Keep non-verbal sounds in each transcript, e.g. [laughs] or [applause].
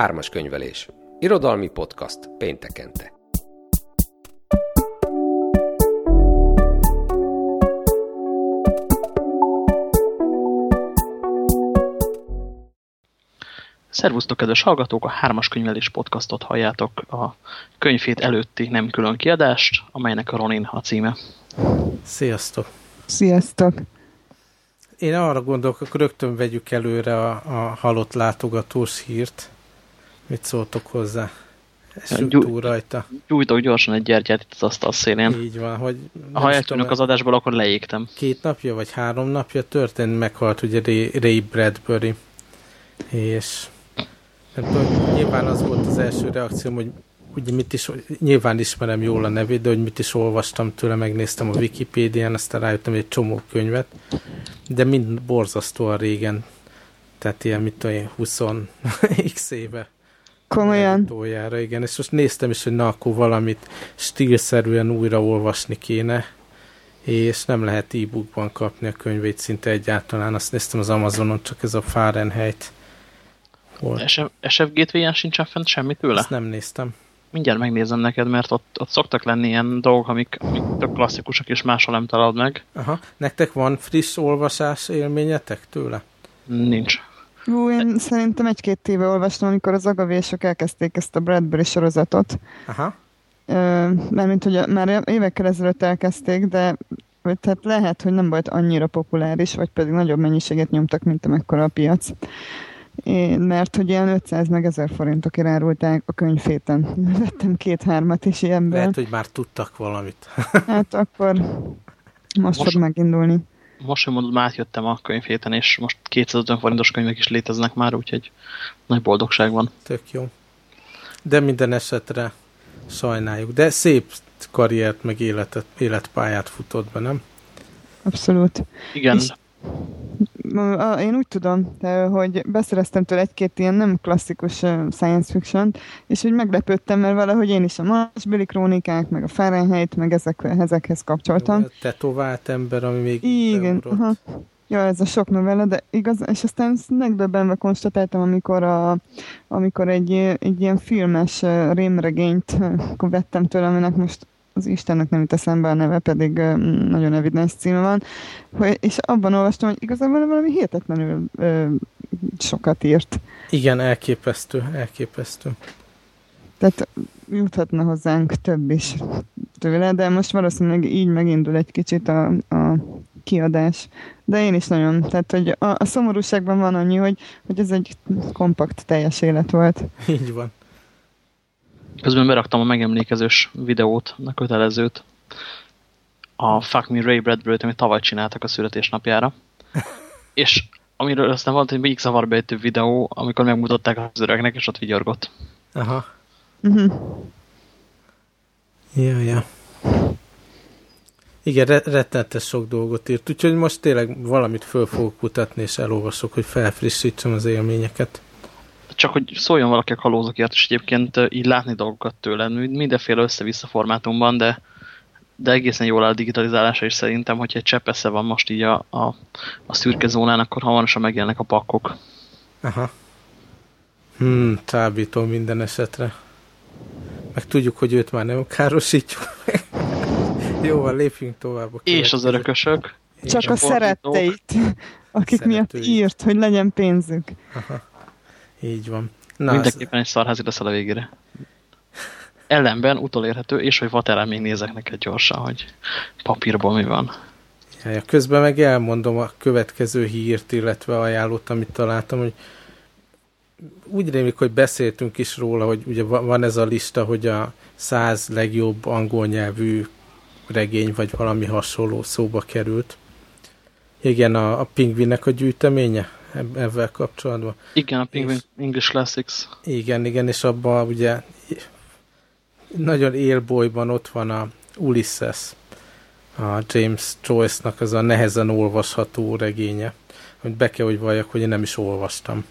Ármas könyvelés. Irodalmi podcast péntekente. Szervusztok, kedves hallgatók! A Hármas Könyvelés podcastot halljátok a könyvét előtti nem külön kiadást, amelynek a Ronin a címe. Sziasztok! Sziasztok! Én arra gondolok, akkor rögtön vegyük előre a, a halott látogatós hírt. Mit szóltok hozzá? Essünk Gyú- túl rajta. Gyújtok gyorsan egy gyertyát itt az asztal szélén. Így van, hogy Ha eltűnök az adásból, akkor leégtem. két napja vagy három napja történt, meghalt ugye Ray, Ray Bradbury. És tudom, nyilván az volt az első reakcióm, hogy ugye mit is, nyilván ismerem jól a nevét, de hogy mit is olvastam tőle, megnéztem a Wikipédián, aztán rájöttem egy csomó könyvet, de mind borzasztóan régen, tehát ilyen, mit tudom én, 20 x éve Komolyan. Tójára, igen, és most néztem is, hogy na, akkor valamit stílszerűen újra olvasni kéne, és nem lehet e-bookban kapni a könyvét szinte egyáltalán. Azt néztem az Amazonon, csak ez a Fahrenheit volt. SF Gateway-en sincsen fent semmi tőle? Ezt nem néztem. Mindjárt megnézem neked, mert ott, ott szoktak lenni ilyen dolgok, amik, amik tök klasszikusak, és máshol nem találod meg. Aha. Nektek van friss olvasás élményetek tőle? Nincs. Jó, én szerintem egy-két éve olvastam, amikor az agavésok elkezdték ezt a Bradbury sorozatot. Aha. Ö, Mármint, hogy már évekkel ezelőtt elkezdték, de tehát lehet, hogy nem volt annyira populáris, vagy pedig nagyobb mennyiséget nyomtak, mint amekkora a piac. Én, mert hogy ilyen 500 meg 1000 forintokért árulták a könyvféten. [laughs] Vettem két-hármat is ilyenből. Lehet, hogy már tudtak valamit. Hát akkor most, Most- fog megindulni. Most, hogy mondod, már átjöttem a könyvhéten, és most 250 forintos könyvek is léteznek már, úgyhogy nagy boldogság van. Tök jó. De minden esetre sajnáljuk. De szép karriert, meg életet, életpályát futott be, nem? Abszolút. Igen, És- Én úgy tudom, hogy beszereztem tőle egy-két ilyen nem klasszikus science fiction és úgy meglepődtem, mert valahogy én is a Marsbeli krónikák, meg a Fahrenheit, meg ezek, ezekhez kapcsoltam. Tetovált ember, ami még Igen, aha. Ja, ez a sok novella, de igaz, és aztán megdöbbenve konstatáltam, amikor, a, amikor egy, egy ilyen filmes rémregényt vettem tőle, aminek most az Istennek nem jut eszembe a neve, pedig nagyon evidens címe van, hogy, és abban olvastam, hogy igazából valami hihetetlenül uh, sokat írt. Igen, elképesztő, elképesztő. Tehát juthatna hozzánk több is tőle, de most valószínűleg így megindul egy kicsit a, a kiadás. De én is nagyon, tehát hogy a, a szomorúságban van annyi, hogy, hogy ez egy kompakt teljes élet volt. Így van. Közben beraktam a megemlékezős videót, a kötelezőt, a Fuck Me Ray Bradbury-t, amit tavaly csináltak a születésnapjára. [laughs] És amiről aztán volt egy még zavarba ejtő videó, amikor megmutatták az öregnek, és ott vigyorgott. Aha. Uh-huh. Ja, ja. Igen, re- rettenetes sok dolgot írt, úgyhogy most tényleg valamit föl fogok kutatni, és elolvasok, hogy felfrissítsem az élményeket. Csak hogy szóljon valaki a kalózokért, és egyébként így látni dolgokat tőle, mind- mindenféle össze-vissza formátumban, de, de egészen jól áll a digitalizálása is szerintem, hogyha egy csepp esze van most így a, a, a szürke zónán, akkor hamarosan megjelennek a pakkok. Aha. Hmm, csábító minden esetre. Meg tudjuk, hogy őt már nem károsítjuk meg. [laughs] Jó, van, lépjünk tovább. a És az örökösök. Csak a a szeretteit, akik miatt Szeretői. írt, hogy legyen pénzük. Aha. Így van. Na, Mindenképpen egy szarházi leszel a végére. Ellenben utolérhető, és hogy vaterán még nézek neked gyorsan, hogy papírból mi van. Ja, közben meg elmondom a következő hírt, illetve ajánlót, amit találtam, hogy úgy rémlik, hogy beszéltünk is róla, hogy ugye va- van ez a lista, hogy a száz legjobb angol nyelvű regény, vagy valami hasonló szóba került. Igen, a, a pingvinnek a gyűjteménye ebben kapcsolatban. Igen, a Penguin És- English Classics. Igen, igen, és abban ugye nagyon élbolyban ott van a Ulysses, a James Joyce-nak az a nehezen olvasható regénye, hogy be kell, hogy valljak, hogy én nem is olvastam.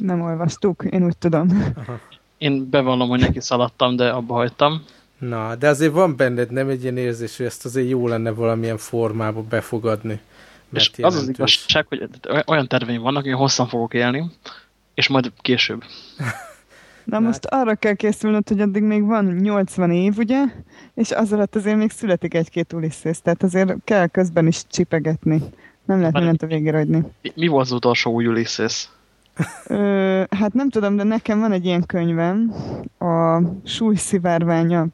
Nem olvastuk, én úgy tudom. Aha. Én bevallom, hogy neki szaladtam, de abba hagytam. Na, de azért van benned nem egy ilyen érzés, hogy ezt azért jó lenne valamilyen formába befogadni. És mert az az jelentős. igazság, hogy olyan terveim vannak, hogy hosszan fogok élni, És majd később. [laughs] Na most arra kell készülnöd, hogy addig még van 80 év, ugye? És az alatt azért még születik egy-két Ulysses, tehát azért kell közben is csipegetni. Nem lehet mindent a végére. Mi, mi volt az utolsó új Ulysses? Ö, hát nem tudom, de nekem van egy ilyen könyvem, a Súlyszivárványa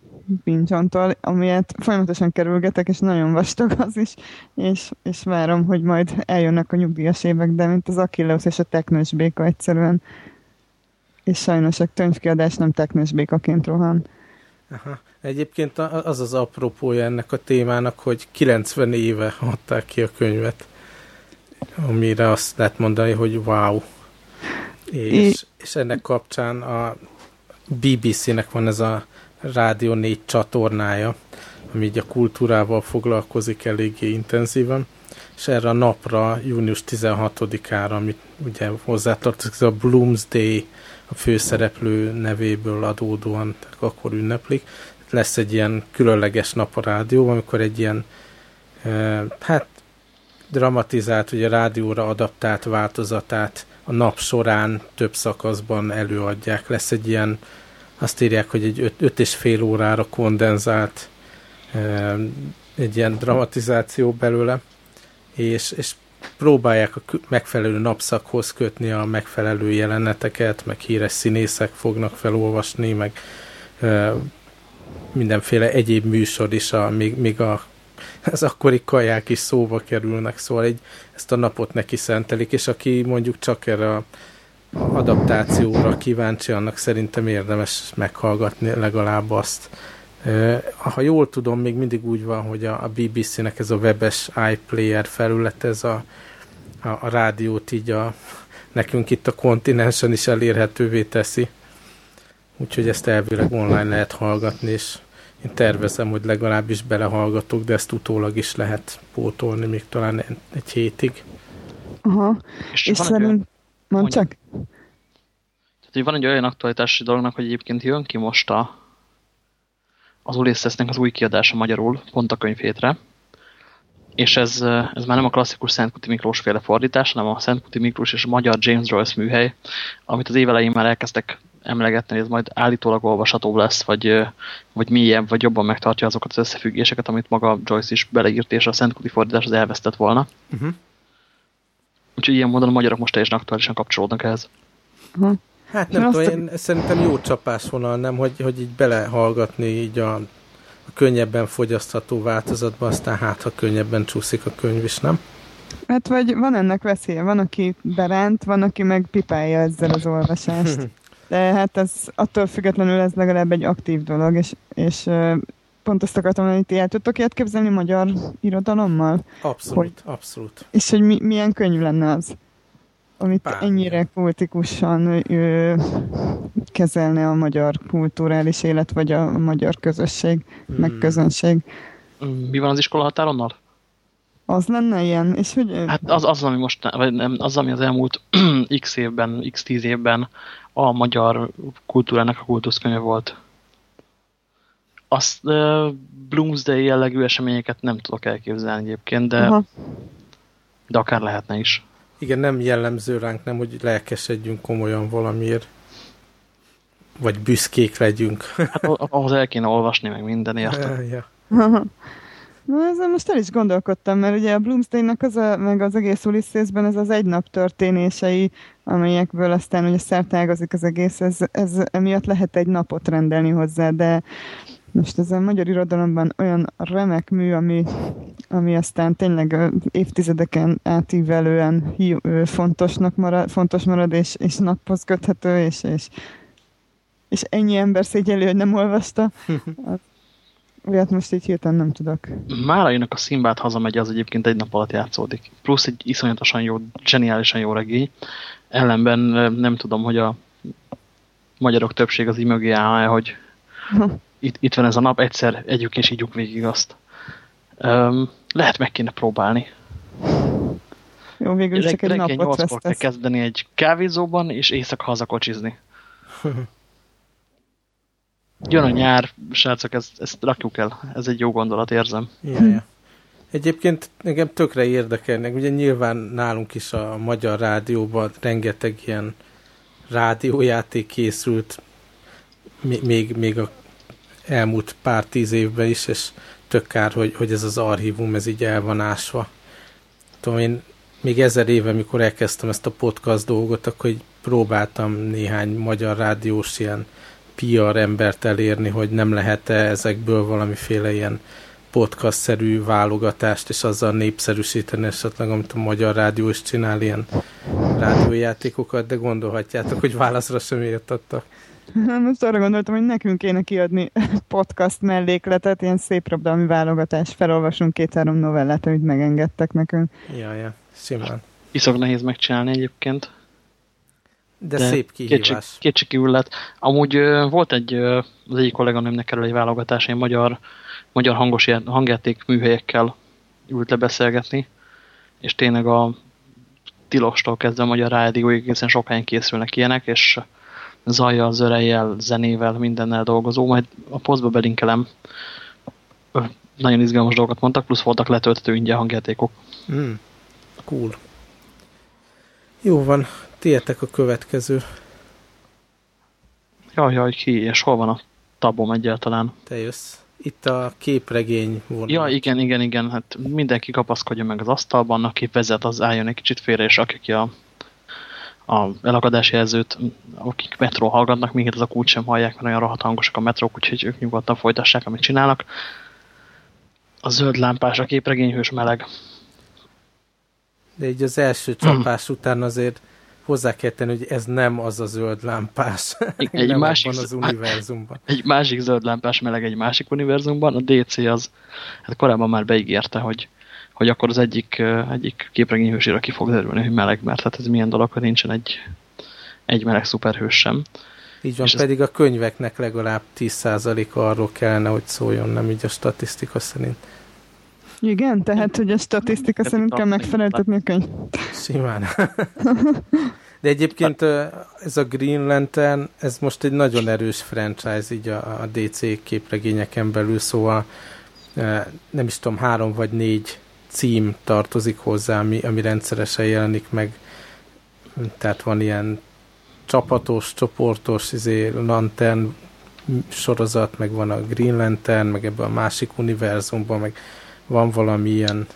Pincsontól, amilyet folyamatosan kerülgetek, és nagyon vastag az is, és, és várom, hogy majd eljönnek a nyugdíjas évek, de mint az Achilleus és a Teknős béka egyszerűen. És sajnos a könyvkiadás nem Teknős békaként rohan. Aha. Egyébként az az apropója ennek a témának, hogy 90 éve adták ki a könyvet, amire azt lehet mondani, hogy wow. És, és ennek kapcsán a BBC-nek van ez a Rádió 4 csatornája, ami így a kultúrával foglalkozik eléggé intenzíven, és erre a napra, június 16-ára, amit ugye hozzátartozik, a Bloomsday a főszereplő nevéből adódóan, akkor ünneplik. Lesz egy ilyen különleges nap a rádió, amikor egy ilyen hát dramatizált, ugye rádióra adaptált változatát a nap során több szakaszban előadják. Lesz egy ilyen, azt írják, hogy egy öt, öt és fél órára kondenzált egy ilyen dramatizáció belőle, és, és próbálják a megfelelő napszakhoz kötni a megfelelő jeleneteket, meg híres színészek fognak felolvasni, meg mindenféle egyéb műsor is, a, még, még a, az akkori kaják is szóba kerülnek, szóval egy, ezt a napot neki szentelik, és aki mondjuk csak erre a adaptációra kíváncsi, annak szerintem érdemes meghallgatni legalább azt. Ha jól tudom, még mindig úgy van, hogy a BBC-nek ez a webes iPlayer felület, ez a, a, a rádiót így a, nekünk itt a kontinensen is elérhetővé teszi. Úgyhogy ezt elvileg online lehet hallgatni, és én tervezem, hogy legalábbis belehallgatok, de ezt utólag is lehet pótolni, még talán egy hétig. Aha, és, és szerint... Mondd csak. Tehát, hogy van egy olyan aktualitási dolognak, hogy egyébként jön ki most a, az Ulyssesnek az új kiadása magyarul, pont a könyvhétre, és ez, ez már nem a klasszikus Szentkuti Miklós féle fordítás, hanem a Szentkuti Miklós és a magyar James Joyce műhely, amit az évelején már elkezdtek emlegetni, hogy ez majd állítólag olvasható lesz, vagy, vagy mélyebb, vagy jobban megtartja azokat az összefüggéseket, amit maga Joyce is beleírt, és a Szentkuti fordítás az elvesztett volna. Uh mhm. -huh. Úgyhogy ilyen módon a magyarok most teljesen aktuálisan kapcsolódnak ehhez. Hát nem tudom, én szerintem jó csapásvonal, nem, hogy, hogy így belehallgatni így a, a könnyebben fogyasztható változatba, aztán hát, ha könnyebben csúszik a könyv is, nem? Hát vagy van ennek veszélye, van, aki beránt, van, aki meg pipálja ezzel az olvasást. [laughs] De hát ez attól függetlenül ez legalább egy aktív dolog, és, és pont azt akartam mondani, hogy ti el tudtok ilyet képzelni magyar irodalommal? Abszolút, hogy, abszolút. És hogy mi, milyen könyv lenne az? amit Pár, ennyire kultikusan ő, kezelne a magyar kulturális élet, vagy a magyar közösség, hmm. meg közönség. Mi van az iskola határonnal? Az lenne ilyen? És hogy... Hát az, az, ami most, vagy nem, az, ami az elmúlt [clears throat] x évben, x tíz évben a magyar kultúrának a kultuszkönyve volt. Azt uh, Bloomsday jellegű eseményeket nem tudok elképzelni egyébként, de, Aha. de akár lehetne is. Igen, nem jellemző ránk, nem, hogy lelkesedjünk komolyan valamiért. Vagy büszkék legyünk. Hát ahhoz el kéne olvasni meg minden, érted? [laughs] ja. Na, ezzel most el is gondolkodtam, mert ugye a Bloomsday-nak az a, meg az egész Ulyssesben ez az egy nap történései, amelyekből aztán ugye szertágazik az egész, ez, ez emiatt lehet egy napot rendelni hozzá, de most ez a magyar irodalomban olyan remek mű, ami, ami aztán tényleg évtizedeken átívelően fontosnak marad, fontos marad, és, és naphoz köthető, és, és, és ennyi ember szégyeli, hogy nem olvasta. [laughs] Olyat most így hirtelen nem tudok. Mára jönnek a Szimbát hazamegy, az egyébként egy nap alatt játszódik. Plusz egy iszonyatosan jó, zseniálisan jó regény. Ellenben nem tudom, hogy a magyarok többség az így mögé áll, hogy [laughs] itt, itt van ez a nap, egyszer együk és ígyuk végig azt. Um, lehet meg kéne próbálni. Jó, végül Reg, csak egy napot vesztesz. kell kezdeni egy kávézóban, és éjszaka hazakocsizni. [laughs] Jön a nyár, srácok, ezt, ezt rakjuk el. Ez egy jó gondolat, érzem. Yeah, yeah. Egyébként engem tökre érdekelnek. Ugye nyilván nálunk is a magyar rádióban rengeteg ilyen rádiójáték készült még, még a elmúlt pár tíz évben is, és tök kár, hogy, hogy ez az archívum ez így el van ásva. Tudom, én még ezer éve, mikor elkezdtem ezt a podcast dolgot, akkor így próbáltam néhány magyar rádiós ilyen PR embert elérni, hogy nem lehet-e ezekből valamiféle ilyen podcast-szerű válogatást, és azzal népszerűsíteni esetleg, amit a Magyar Rádió is csinál, ilyen rádiójátékokat, de gondolhatjátok, hogy válaszra sem értettek. Most arra gondoltam, hogy nekünk kéne kiadni podcast mellékletet, ilyen szép rabdalmi válogatás, felolvasunk két-három novellát, amit megengedtek nekünk. Ja, ja, simán. Iszok nehéz megcsinálni egyébként. De, de szép kihívás. Kétségkívül lett. Amúgy volt egy, az egyik kolléganőmnek erről egy válogatás, egy magyar, magyar hangos hangjáték műhelyekkel ült le beszélgetni, és tényleg a tilostól kezdve a magyar rádióig egészen sok helyen készülnek ilyenek, és zajjal, zörejjel, zenével, mindennel dolgozó, majd a posztba belinkelem. Nagyon izgalmas dolgokat mondtak, plusz voltak letölthető ingyen hangjátékok. Mm, cool. Jó van, Tietek a következő. Jaj, jaj, ki, és hol van a tabom egyáltalán? Te jössz. Itt a képregény vonal. Ja, igen, igen, igen. Hát mindenki kapaszkodja meg az asztalban, aki vezet, az álljon egy kicsit félre, és aki ki a, a elakadási jelzőt, akik metró hallgatnak, minket az a kulcs sem hallják, mert olyan rohadt hangosak a metrók, úgyhogy ők nyugodtan folytassák, amit csinálnak. A zöld lámpás, a képregényhős meleg. De így az első csapás mm. után azért hozzá kell tenni, hogy ez nem az a zöld lámpás. Egy [laughs] nem másik, az univerzumban. [laughs] Egy másik zöld lámpás meleg egy másik univerzumban. A DC az, hát korábban már beígérte, hogy, hogy akkor az egyik, egyik képregényhősére ki fog derülni, hogy meleg, mert hát ez milyen dolog, hogy nincsen egy, egy meleg szuperhős sem. Így van, És pedig ez... a könyveknek legalább 10%-a arról kellene, hogy szóljon, nem így a statisztika szerint. Igen, tehát, hogy a statisztika szerint kell megfeleltetni a könyv. Simán. De egyébként ez a Green Lantern, ez most egy nagyon erős franchise így a, a DC képregényeken belül, szóval nem is tudom, három vagy négy cím tartozik hozzá, ami, ami rendszeresen jelenik meg. Tehát van ilyen csapatos, csoportos izé, Lantern sorozat, meg van a Green Lantern, meg ebben a másik univerzumban, meg van valami ilyen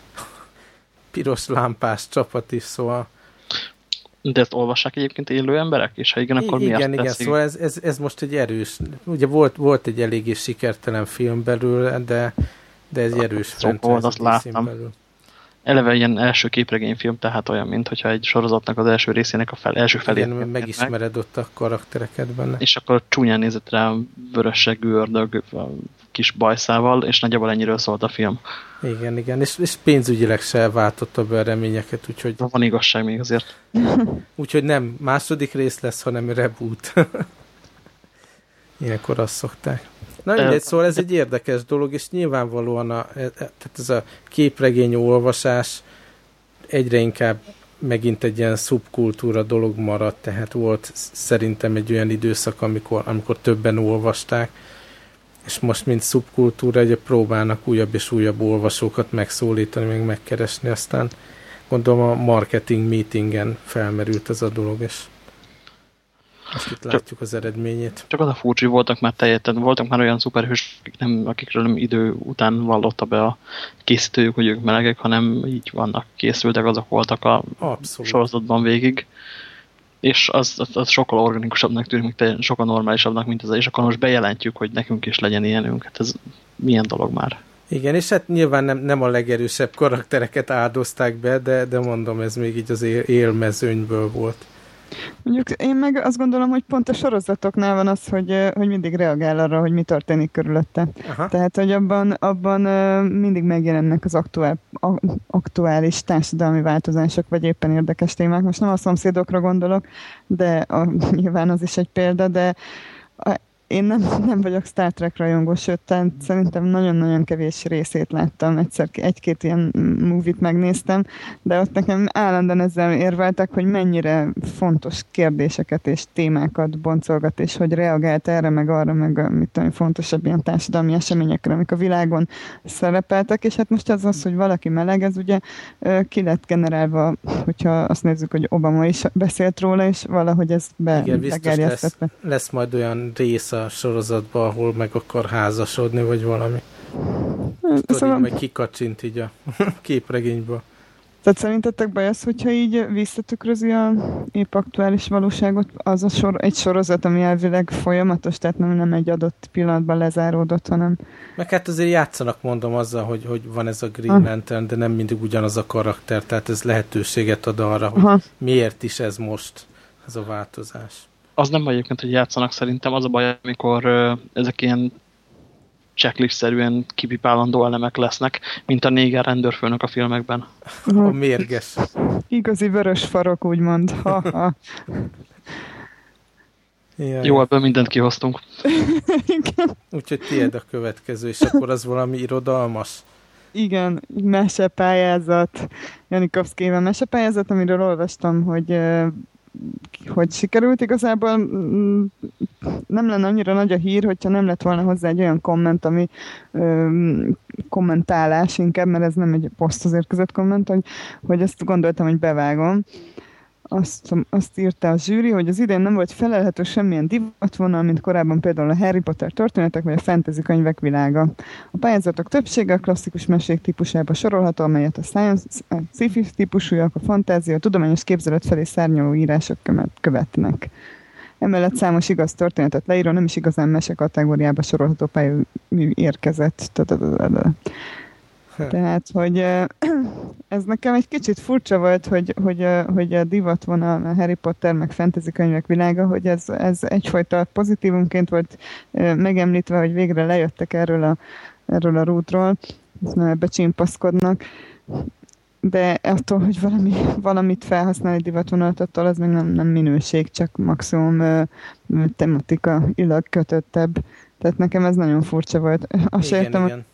piros lámpás csapat is, szóval de ezt olvassák egyébként élő emberek? És ha igen, akkor igen, miért Igen, teszik? szóval ez, ez, ez, most egy erős, ugye volt, volt egy eléggé sikertelen film belőle, de, de ez egy erős franchise azt láttam. Belül eleve ilyen első képregényfilm, tehát olyan, mint hogyha egy sorozatnak az első részének a fel, első felét. Igen, megismered meg. ott a karaktereket benne. És akkor csúnyán nézett rá vörösegű ördög a kis bajszával, és nagyjából ennyiről szólt a film. Igen, igen, és, és pénzügyileg se váltotta be a reményeket, úgyhogy... Van igazság még azért. [laughs] úgyhogy nem második rész lesz, hanem reboot. [laughs] Ilyenkor azt szokták. Na mindegy, szóval ez egy érdekes dolog, és nyilvánvalóan a, e, e, tehát ez a képregény olvasás egyre inkább megint egy ilyen szubkultúra dolog maradt, tehát volt szerintem egy olyan időszak, amikor, amikor többen olvasták, és most, mint szubkultúra, ugye próbálnak újabb és újabb olvasókat megszólítani, meg megkeresni, aztán gondolom a marketing meetingen felmerült ez a dolog, és most itt látjuk az eredményét. Csak az a furcsi, voltak már teljesen, voltak már olyan szuperhős, akik nem, akikről nem idő után vallotta be a készítőjük, hogy ők melegek, hanem így vannak készültek, azok voltak a Abszolút. sorozatban végig. És az, az, az sokkal organikusabbnak tűnik, mint sokkal normálisabbnak, mint az, és akkor most bejelentjük, hogy nekünk is legyen ilyenünk. Hát ez milyen dolog már? Igen, és hát nyilván nem, nem a legerősebb karaktereket áldozták be, de, de mondom, ez még így az él, élmezőnyből volt. Mondjuk én meg azt gondolom, hogy pont a sorozatoknál van az, hogy, hogy mindig reagál arra, hogy mi történik körülötte. Aha. Tehát, hogy abban, abban mindig megjelennek az aktuál, aktuális társadalmi változások, vagy éppen érdekes témák. Most nem a szomszédokra gondolok, de a, nyilván az is egy példa, de én nem, [laughs] nem vagyok Star Trek rajongó, sőt, tehát szerintem nagyon-nagyon kevés részét láttam, egyszer egy-két ilyen movie megnéztem, de ott nekem állandóan ezzel érveltek, hogy mennyire fontos kérdéseket és témákat boncolgat, és hogy reagált erre, meg arra, meg mit tudom, fontosabb ilyen társadalmi eseményekre, amik a világon szerepeltek, és hát most az az, hogy valaki meleg, ez ugye ki lett generálva, hogyha azt nézzük, hogy Obama is beszélt róla, és valahogy ez be Igen, biztos lesz, lesz majd olyan rész a sorozatban, ahol meg akar házasodni, vagy valami. Tudod, szóval... meg kikacsint így a [laughs] képregényből. Tehát szerintetek baj az, hogyha így visszatükrözi a épp aktuális valóságot, az a sor, egy sorozat, ami elvileg folyamatos, tehát nem, nem egy adott pillanatban lezáródott, hanem... Meg hát azért játszanak, mondom, azzal, hogy, hogy van ez a Green Lantern, de nem mindig ugyanaz a karakter, tehát ez lehetőséget ad arra, hogy Aha. miért is ez most, ez a változás az nem egyébként, hogy játszanak szerintem, az a baj, amikor ezek ilyen checklist-szerűen kipipálandó elemek lesznek, mint a néger rendőrfőnök a filmekben. A mérges. Igazi vörös farok, úgymond. Ha, ha. Jaj. Jó, ebből mindent kihoztunk. [laughs] Úgyhogy tiéd a következő, és akkor az valami irodalmas. Igen, mesepályázat. Janikovszkével mesepályázat, amiről olvastam, hogy hogy sikerült igazából mm, nem lenne annyira nagy a hír, hogyha nem lett volna hozzá egy olyan komment, ami ö, kommentálás inkább, mert ez nem egy poszt az érkezett komment, hogy, hogy ezt gondoltam, hogy bevágom azt, azt írta a zsűri, hogy az idén nem volt felelhető semmilyen divatvonal, mint korábban például a Harry Potter történetek vagy a fantasy könyvek világa. A pályázatok többsége a klasszikus mesék típusába sorolható, amelyet a science, a sci-fi típusúak, a fantázia, a tudományos képzelet felé szárnyaló írások követnek. Emellett számos igaz történetet leíró, nem is igazán mese kategóriába sorolható pályamű érkezett. Tehát, hogy ez nekem egy kicsit furcsa volt, hogy, hogy, hogy a divat van a Harry Potter meg fantasy könyvek világa, hogy ez, ez egyfajta pozitívumként volt megemlítve, hogy végre lejöttek erről a, erről a rútról, ezt nem ebbe csimpaszkodnak, de attól, hogy valami, valamit felhasználni divatvonalat, attól az még nem, nem minőség, csak maximum uh, tematika illag kötöttebb. Tehát nekem ez nagyon furcsa volt. Azt igen, értem, igen.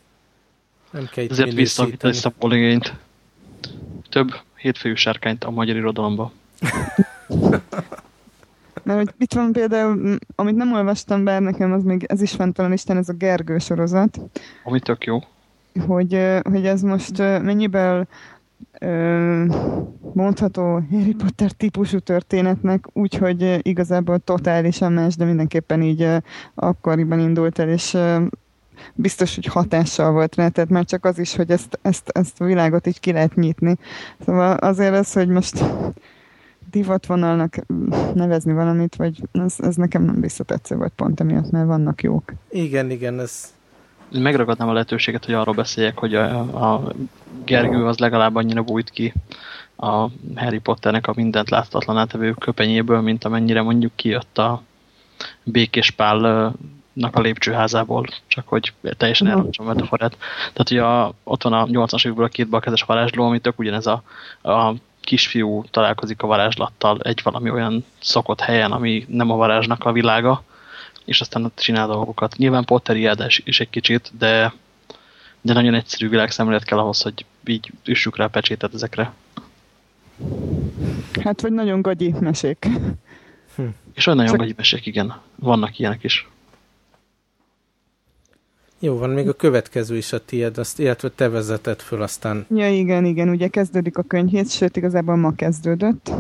Nem kell itt Ezért a poligényt. Több hétfőjű sárkányt a magyar irodalomba. [laughs] Mert hogy itt van például, amit nem olvastam, bár nekem az még, ez is fent van Isten, ez a Gergő sorozat. Ami tök jó. Hogy, hogy ez most mennyiben mondható Harry Potter típusú történetnek, úgyhogy igazából totálisan más, de mindenképpen így akkoriban indult el, és biztos, hogy hatással volt rá, tehát már csak az is, hogy ezt, ezt, ezt a világot így ki lehet nyitni. Szóval azért az, hogy most divatvonalnak nevezni valamit, vagy ez, ez nekem nem visszatetsző volt pont emiatt, mert vannak jók. Igen, igen, ez... Megragadnám a lehetőséget, hogy arról beszéljek, hogy a, a Gergő az legalább annyira bújt ki a Harry Potternek a mindent láthatatlan átevő köpenyéből, mint amennyire mondjuk kijött a Békés Pál a lépcsőházából, csak hogy teljesen -huh. elrontsam a metaforát. Tehát ugye a, ott van a 80-as évekből a két balkezes varázsló, ami tök ugyanez a, a kisfiú találkozik a varázslattal egy valami olyan szokott helyen, ami nem a varázsnak a világa, és aztán ott csinál dolgokat. Nyilván potteriádás is egy kicsit, de, de nagyon egyszerű világszemlélet kell ahhoz, hogy így üssük rá a pecsétet ezekre. Hát, vagy nagyon gagyi mesék. Hm. És olyan nagyon Csak... gagyi mesék, igen. Vannak ilyenek is. Jó, van még a következő is a tiéd, azt, illetve te vezetett föl aztán. Ja, igen, igen, ugye kezdődik a könyvhét, sőt, igazából ma kezdődött,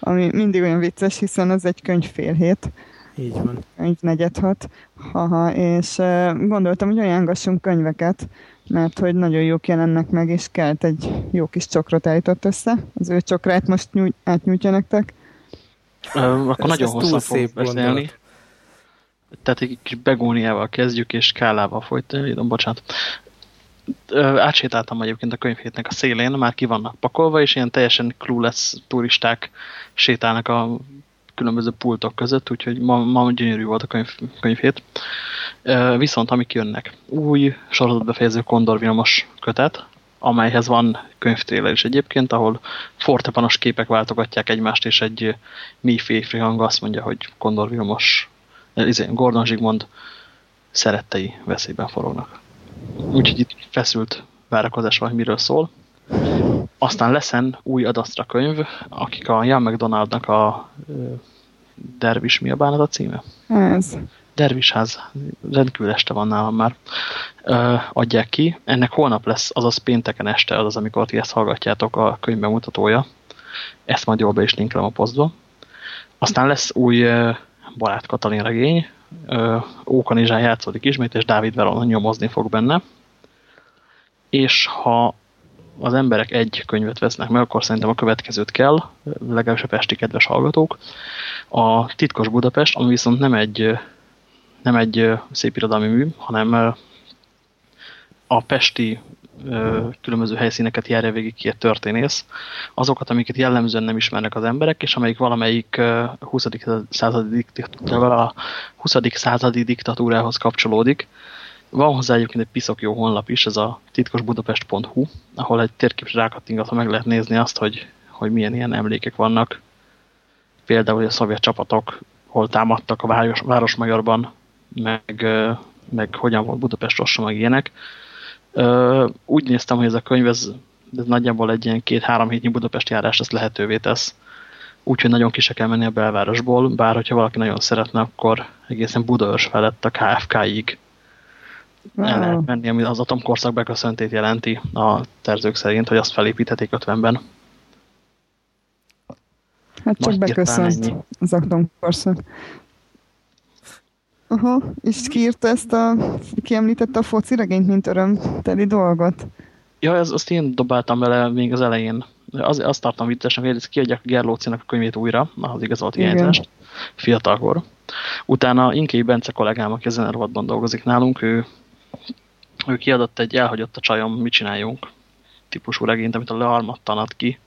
ami mindig olyan vicces, hiszen az egy könyv fél hét. Így van. Könyv negyedhat. Haha, és gondoltam, hogy ajánlassunk könyveket, mert hogy nagyon jók jelennek meg, és kelt egy jó kis csokrot állított össze. Az ő csokrát most nyújt, átnyújtja nektek. Uh, akkor ez, nagyon hosszan fogok beszélni. Gondolat tehát egy kis begóniával kezdjük, és Kálával folytatjuk, bocsánat. Átsétáltam egyébként a könyvhétnek a szélén, már ki vannak pakolva, és ilyen teljesen clueless turisták sétálnak a különböző pultok között, úgyhogy ma, ma gyönyörű volt a könyv, könyvhét. Viszont amik jönnek, új sorozatbefejező kondorvilmos kötet, amelyhez van könyvtréler is egyébként, ahol fortepanos képek váltogatják egymást, és egy mély férfi hang azt mondja, hogy kondorvilmos izé, Gordon Zsigmond szerettei veszélyben forognak. Úgyhogy itt feszült várakozás van, hogy miről szól. Aztán leszen új Adastra könyv, akik a Jan McDonaldnak a Dervis, mi a bánat a címe? Ez. Dervisház, rendkívül este van nálam már, ö, adják ki. Ennek holnap lesz, azaz pénteken este, az, amikor ti ezt hallgatjátok a könyv bemutatója. Ezt majd jól be is linkelem a posztba. Aztán lesz új Barát Katalin regény, Ókanizsán játszódik ismét, és Dávid Veron nyomozni fog benne. És ha az emberek egy könyvet vesznek meg, akkor szerintem a következőt kell, legalábbis a pesti kedves hallgatók. A Titkos Budapest, ami viszont nem egy, nem egy szép irodalmi mű, hanem a pesti különböző helyszíneket járja végig egy történész, azokat, amiket jellemzően nem ismernek az emberek, és amelyik valamelyik 20. századi, a 20. századi diktatúrához kapcsolódik. Van hozzá egyébként egy piszok jó honlap is, ez a titkosbudapest.hu, ahol egy térképre rákattingatva meg lehet nézni azt, hogy, hogy milyen ilyen emlékek vannak. Például a szovjet csapatok, hol támadtak a város, Városmajorban, meg, meg hogyan volt Budapest rossa, meg ilyenek úgy néztem, hogy ez a könyv, ez, ez nagyjából egy ilyen két-három hétnyi Budapest járás ezt lehetővé tesz. Úgyhogy nagyon ki se kell menni a belvárosból, bár hogyha valaki nagyon szeretne, akkor egészen Budaörs felett a KFK-ig el lehet menni, ami az atomkorszak beköszöntét jelenti a terzők szerint, hogy azt felépíthetik 50-ben. Hát csak beköszönt az atomkorszak. Aha, és kiírta ezt a, kiemlítette a foci regényt, mint örömteli dolgot. Ja, ez, azt én dobáltam vele még az elején. Az, azt tartom vittesnek, hogy kiadják Gerlócinak a könyvét újra, az igazolt hiányzást, fiatalkor. Utána Inkei Bence kollégám, aki a zenerovatban dolgozik nálunk, ő, ő kiadott egy elhagyott a csajom, mit csináljunk típusú regényt, amit a learmattan ad ki.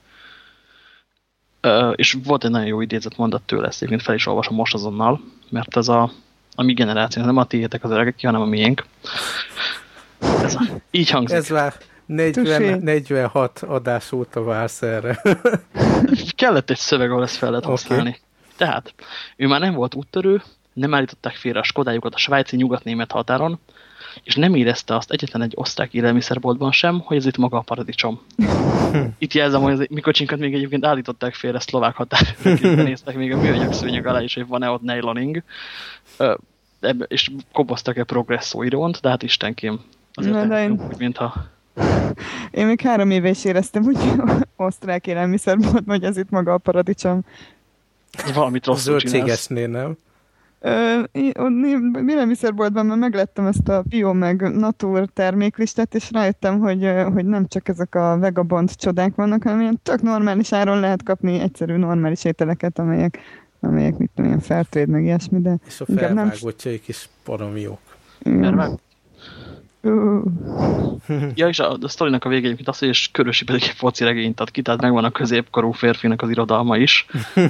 Ö, és volt egy nagyon jó idézet mondat tőle, ezt egyébként fel is olvasom most azonnal, mert ez a a mi generáció, nem a tiétek az öregek, hanem a miénk. Ez a, így hangzik. Ez már 40, 46 adás óta vársz erre. [laughs] Kellett egy szöveg, ahol ezt fel lehet használni. Okay. Tehát, ő már nem volt úttörő, nem állították félre a Skodájukat a svájci nyugat-német határon, és nem érezte azt egyetlen egy osztrák élelmiszerboltban sem, hogy ez itt maga a paradicsom. [laughs] itt jelzem, hogy az mikocsinkat még egyébként állították félre szlovák határőrként, [laughs] néztek még a műanyag szőnyeg alá is, hogy van-e ott nailoning, és koboztak-e progresszó iront, de hát istenkém, azért Na, de én... úgy, mintha én még három éve is éreztem, hogy [laughs] osztrák élelmiszerbolt, hogy ez itt maga a paradicsom. Valamit rosszul csinálsz. nem? Élelmiszerboltban már meglettem ezt a bio meg natur terméklistát, és rájöttem, hogy, hogy nem csak ezek a vegabond csodák vannak, hanem ilyen tök normális áron lehet kapni egyszerű normális ételeket, amelyek, amelyek mit tudom, ilyen fairtrade, meg ilyesmi, de... És a felvágottjaik nem... is parom jók. ja, és a, a sztorinak a végén az, hogy és körösi pedig egy foci regényt ad ki, tehát megvan a középkorú férfinak az irodalma is. [laughs]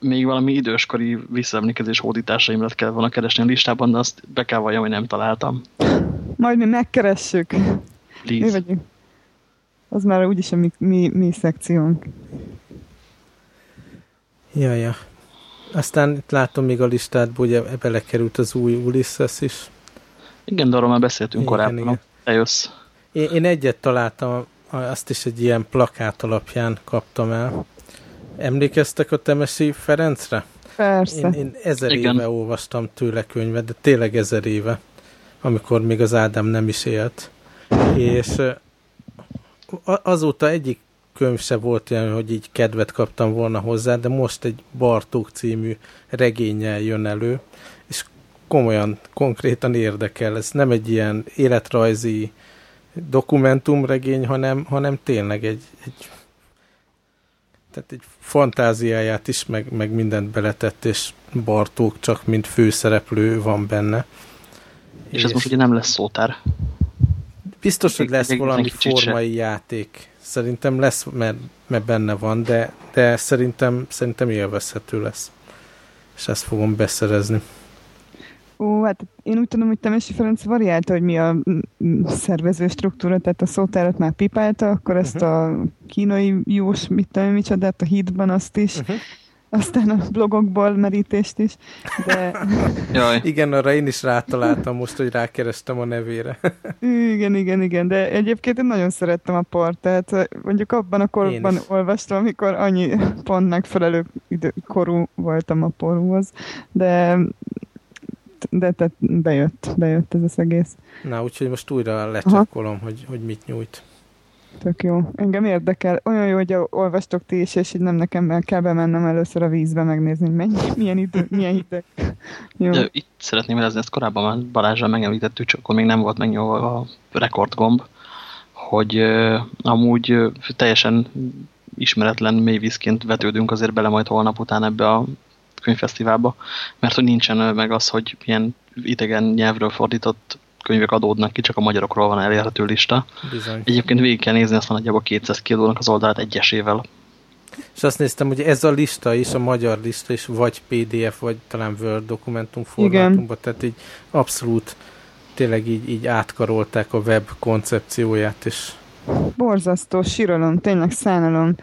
még valami időskori visszaemlékezés hódításaimat kell volna keresni a listában, de azt be kell valljam, hogy nem találtam. Majd mi megkeressük. Please. Mi vagyunk. Az már úgyis a mi, mi, mi szekciónk. Ja, ja. Aztán itt látom még a listádból, hogy belekerült az új Ulysses is. Igen, de arról már beszéltünk igen, korábban. Igen. Te jössz. Én, én egyet találtam, azt is egy ilyen plakát alapján kaptam el. Emlékeztek a Temesi Ferencre? Persze. Én, én ezer Igen. éve olvastam tőle könyvet, de tényleg ezer éve, amikor még az Ádám nem is élt. És azóta egyik könyv se volt olyan, hogy így kedvet kaptam volna hozzá, de most egy Bartók című regényel jön elő, és komolyan, konkrétan érdekel. Ez nem egy ilyen életrajzi dokumentumregény, hanem, hanem tényleg egy, egy tehát egy fantáziáját is, meg, meg mindent beletett, és Bartók csak mint főszereplő van benne. És, és ez most ugye nem lesz szótár. Biztos, hogy lesz valami formai játék. Szerintem lesz, mert, mert benne van, de, de szerintem, szerintem élvezhető lesz. És ezt fogom beszerezni. Ó, hát én úgy tudom, hogy Temesi Ferenc variálta, hogy mi a szervező struktúra, tehát a szótárat már pipálta, akkor ezt uh-huh. a kínai jós, mit tudom, micsodát, a hídban azt is. Uh-huh. Aztán a blogokból merítést is, de... [laughs] Jaj. Igen, arra én is rátaláltam most, hogy rákerestem a nevére. [laughs] igen, igen, igen, de egyébként én nagyon szerettem a port, tehát mondjuk abban a korban olvastam, amikor annyi pont megfelelő korú voltam a porúhoz, de de, de bejött, bejött ez az egész. Na, úgyhogy most újra lecsekkolom, hogy, hogy mit nyújt. Tök jó. Engem érdekel. Olyan jó, hogy olvastok ti is, és így nem nekem kell bemennem először a vízbe megnézni, hogy mennyi, [laughs] milyen, idő, milyen hideg. Jó. Itt szeretném jelezni, ezt korábban már Balázsra megemlítettük, csak akkor még nem volt megnyolva a rekordgomb, hogy uh, amúgy uh, teljesen ismeretlen mélyvízként vetődünk azért bele majd holnap után ebbe a könyvfesztiválba, mert hogy nincsen meg az, hogy milyen idegen nyelvről fordított könyvek adódnak ki, csak a magyarokról van elérhető lista. Bizony. Egyébként végig kell nézni azt a nagyjából 200 kiadónak az oldalát egyesével. És azt néztem, hogy ez a lista is, a magyar lista is, vagy PDF, vagy talán Word dokumentum formátumban, tehát így abszolút tényleg így, így átkarolták a web koncepcióját, és Borzasztó, síralom, tényleg szánalom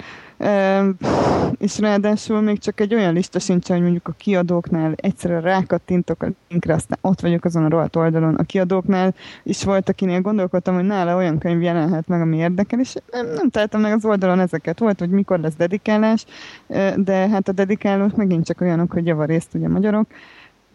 és ráadásul még csak egy olyan lista sincs, hogy mondjuk a kiadóknál egyszerűen rákattintok a linkre, aztán ott vagyok azon a rohadt oldalon. A kiadóknál is volt, akinél gondolkodtam, hogy nála olyan könyv jelenhet meg, ami érdekel, és nem, nem találtam meg az oldalon ezeket. Volt, hogy mikor lesz dedikálás, de hát a dedikálók megint csak olyanok, hogy javarészt ugye magyarok,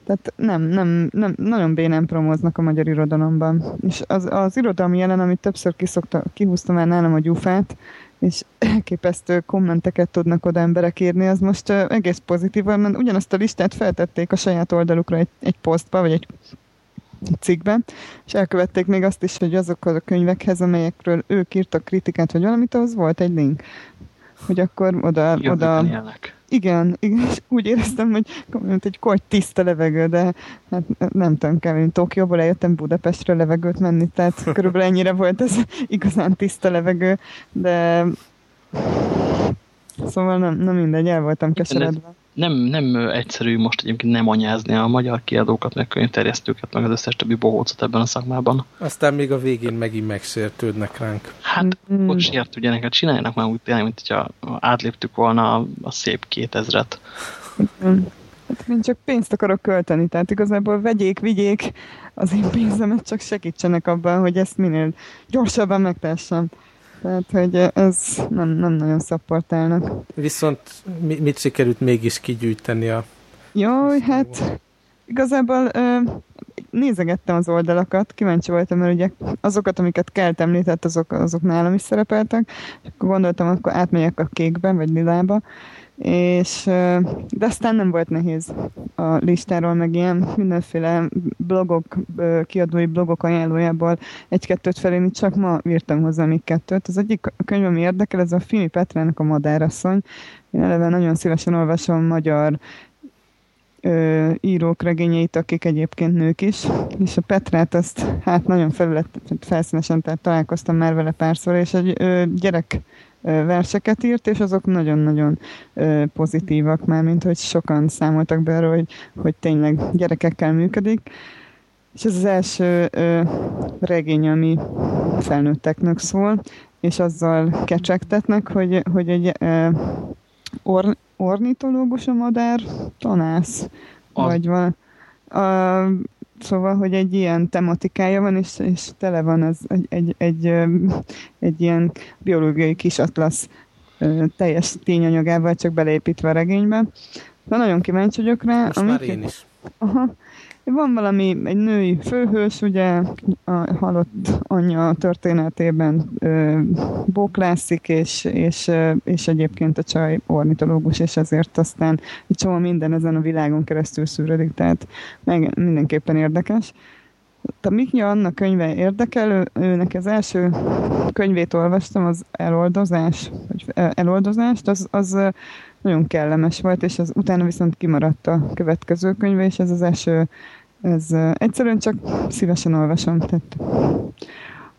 tehát nem, nem, nem, nagyon bénán promóznak a magyar irodalomban. És az, az irodalmi jelen, amit többször kiszokta, kihúztam már nálam a gyufát, és [laughs] elképesztő kommenteket tudnak oda emberek írni, az most egész pozitív, mert ugyanazt a listát feltették a saját oldalukra egy, egy posztba, vagy egy cikkben, és elkövették még azt is, hogy azokhoz a könyvekhez, amelyekről ők írtak kritikát, vagy valamit, ahhoz volt egy link. Hogy akkor oda... Jobb oda igen, igen, és úgy éreztem, hogy mint egy kogy tiszta levegő, de hát nem tudom, kell, mint Tokióból eljöttem Budapestre levegőt menni, tehát [laughs] körülbelül ennyire volt ez igazán tiszta levegő, de szóval nem, nem mindegy, el voltam keseredve nem, nem egyszerű most egyébként nem anyázni a magyar kiadókat, meg könyvterjesztőket, meg az összes többi bohócot ebben a szakmában. Aztán még a végén megint megsértődnek ránk. Hát, mm. ott sértődjenek, hát csináljanak már úgy tényleg, mint hogyha átléptük volna a, a szép 2000-et. Mm. Hát én csak pénzt akarok költeni, tehát igazából vegyék, vigyék az én pénzemet, csak segítsenek abban, hogy ezt minél gyorsabban megtessem. Tehát, hogy ez nem, nem nagyon szapportálnak. Viszont mit sikerült mégis kigyűjteni a... Jaj, hát igazából ö, nézegettem az oldalakat, kíváncsi voltam, mert ugye azokat, amiket Kelt említett, azok, azok nálam is szerepeltek, és akkor gondoltam, akkor átmegyek a kékbe, vagy lilába, és, de aztán nem volt nehéz a listáról, meg ilyen mindenféle blogok, kiadói blogok ajánlójából egy-kettőt felé, csak ma írtam hozzá még kettőt. Az egyik könyv, ami érdekel, ez a Fini Petrának a Madárasszony. Én eleve nagyon szívesen olvasom magyar ö, írók regényeit, akik egyébként nők is, és a Petrát azt hát nagyon felület, felszínesen tehát találkoztam már vele párszor, és egy ö, gyerek verseket írt, és azok nagyon-nagyon pozitívak már, mint hogy sokan számoltak be arról, hogy, hogy tényleg gyerekekkel működik. És ez az első ö, regény, ami felnőtteknek szól, és azzal kecsegtetnek, hogy, hogy egy ö, or, ornitológus a madár tanász, az. vagy van. A, Szóval, hogy egy ilyen tematikája van, és, és tele van az egy, egy, egy, egy ilyen biológiai kis atlasz teljes tényanyagával, csak beleépítve a regénybe. De nagyon kíváncsi vagyok rá. Most már én is. Aha. Van valami, egy női főhős, ugye a halott anyja történetében ö, bóklászik, és, és, és egyébként a csaj ornitológus, és ezért aztán egy csomó minden ezen a világon keresztül szűrődik, tehát meg, mindenképpen érdekes. A Miknya Anna könyve érdekel, ő, őnek az első könyvét olvastam, az eloldozás, vagy eloldozást, az, az nagyon kellemes volt, és az utána viszont kimaradt a következő könyve, és ez az első, ez egyszerűen csak szívesen olvasom, tehát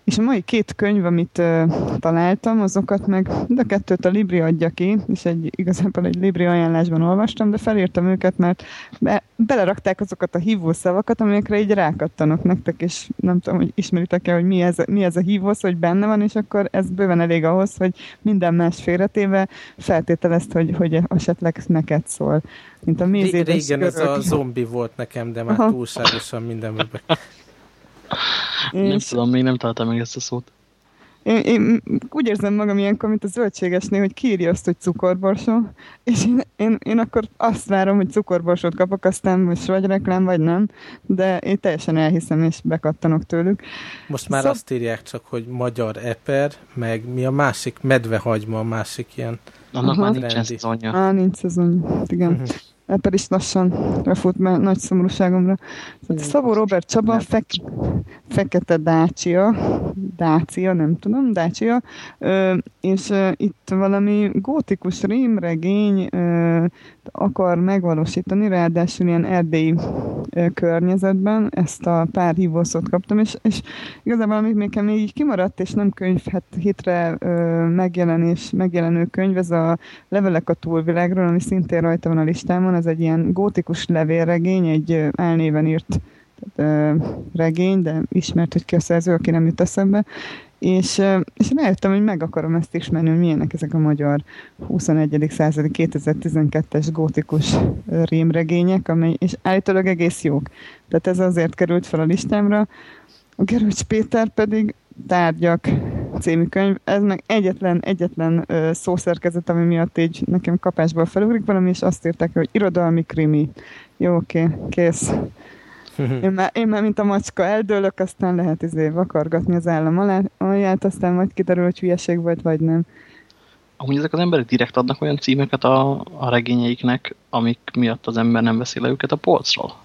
és a mai két könyv, amit uh, találtam, azokat meg de a kettőt a Libri adja ki, és egy, igazából egy Libri ajánlásban olvastam, de felírtam őket, mert be, belerakták azokat a hívószavakat, amelyekre így rákattanak nektek, és nem tudom, hogy ismeritek-e, hogy mi ez, mi ez a hívósz, hogy benne van, és akkor ez bőven elég ahhoz, hogy minden más félretéve feltételezt, hogy, hogy esetleg neked szól. Mint a mézédes Régen ez a zombi volt nekem, de már Aha. túlságosan mindenben. [laughs] Nem tudom, még nem találtam meg ezt a szót. Én, én úgy érzem magam ilyenkor, mint a zöldségesnél, hogy kírja azt, hogy cukorborsó, és én, én, én akkor azt várom, hogy cukorborsót kapok, aztán most vagy reklám, vagy nem, de én teljesen elhiszem, és bekattanok tőlük. Most már Szab... azt írják csak, hogy magyar eper, meg mi a másik, medvehagyma, a másik ilyen. Annak Aha. már nincsen szezonja. Á, nincs szezonja, igen. Uh-huh. Eper is lassan befut mert nagy szomorúságomra. Tehát Szabó Robert Csaba, fek, Fekete Dácia, Dácia, nem tudom, Dácia, ö, és ö, itt valami gótikus rémregény ö, akar megvalósítani, ráadásul ilyen erdélyi ö, környezetben, ezt a pár hívószót kaptam, és, és igazából amit még így kimaradt, és nem könyv, hát hétre ö, megjelenés, megjelenő könyv, ez a Levelek a túlvilágról, ami szintén rajta van a listámon, ez egy ilyen gótikus levélregény, egy elnéven írt tehát, ö, regény, de ismert, hogy ki a szerző, aki nem jut eszembe, és, és én eljöttem, hogy meg akarom ezt ismerni, hogy milyenek ezek a magyar 21. századi 2012-es gótikus rémregények, amely, és állítólag egész jók. Tehát ez azért került fel a listámra. A Gerőcs Péter pedig Tárgyak című könyv, ez meg egyetlen, egyetlen ö, szószerkezet, ami miatt így nekem kapásból felugrik valami, és azt írták, hogy irodalmi krimi. Jó, oké, okay, kész. [laughs] Én már, én már, mint a macska eldőlök, aztán lehet izé vakargatni az állam alá, alját, aztán majd kiderül, hogy hülyeség volt, vagy nem. Amúgy ezek az emberek direkt adnak olyan címeket a, a regényeiknek, amik miatt az ember nem veszi le őket a polcról?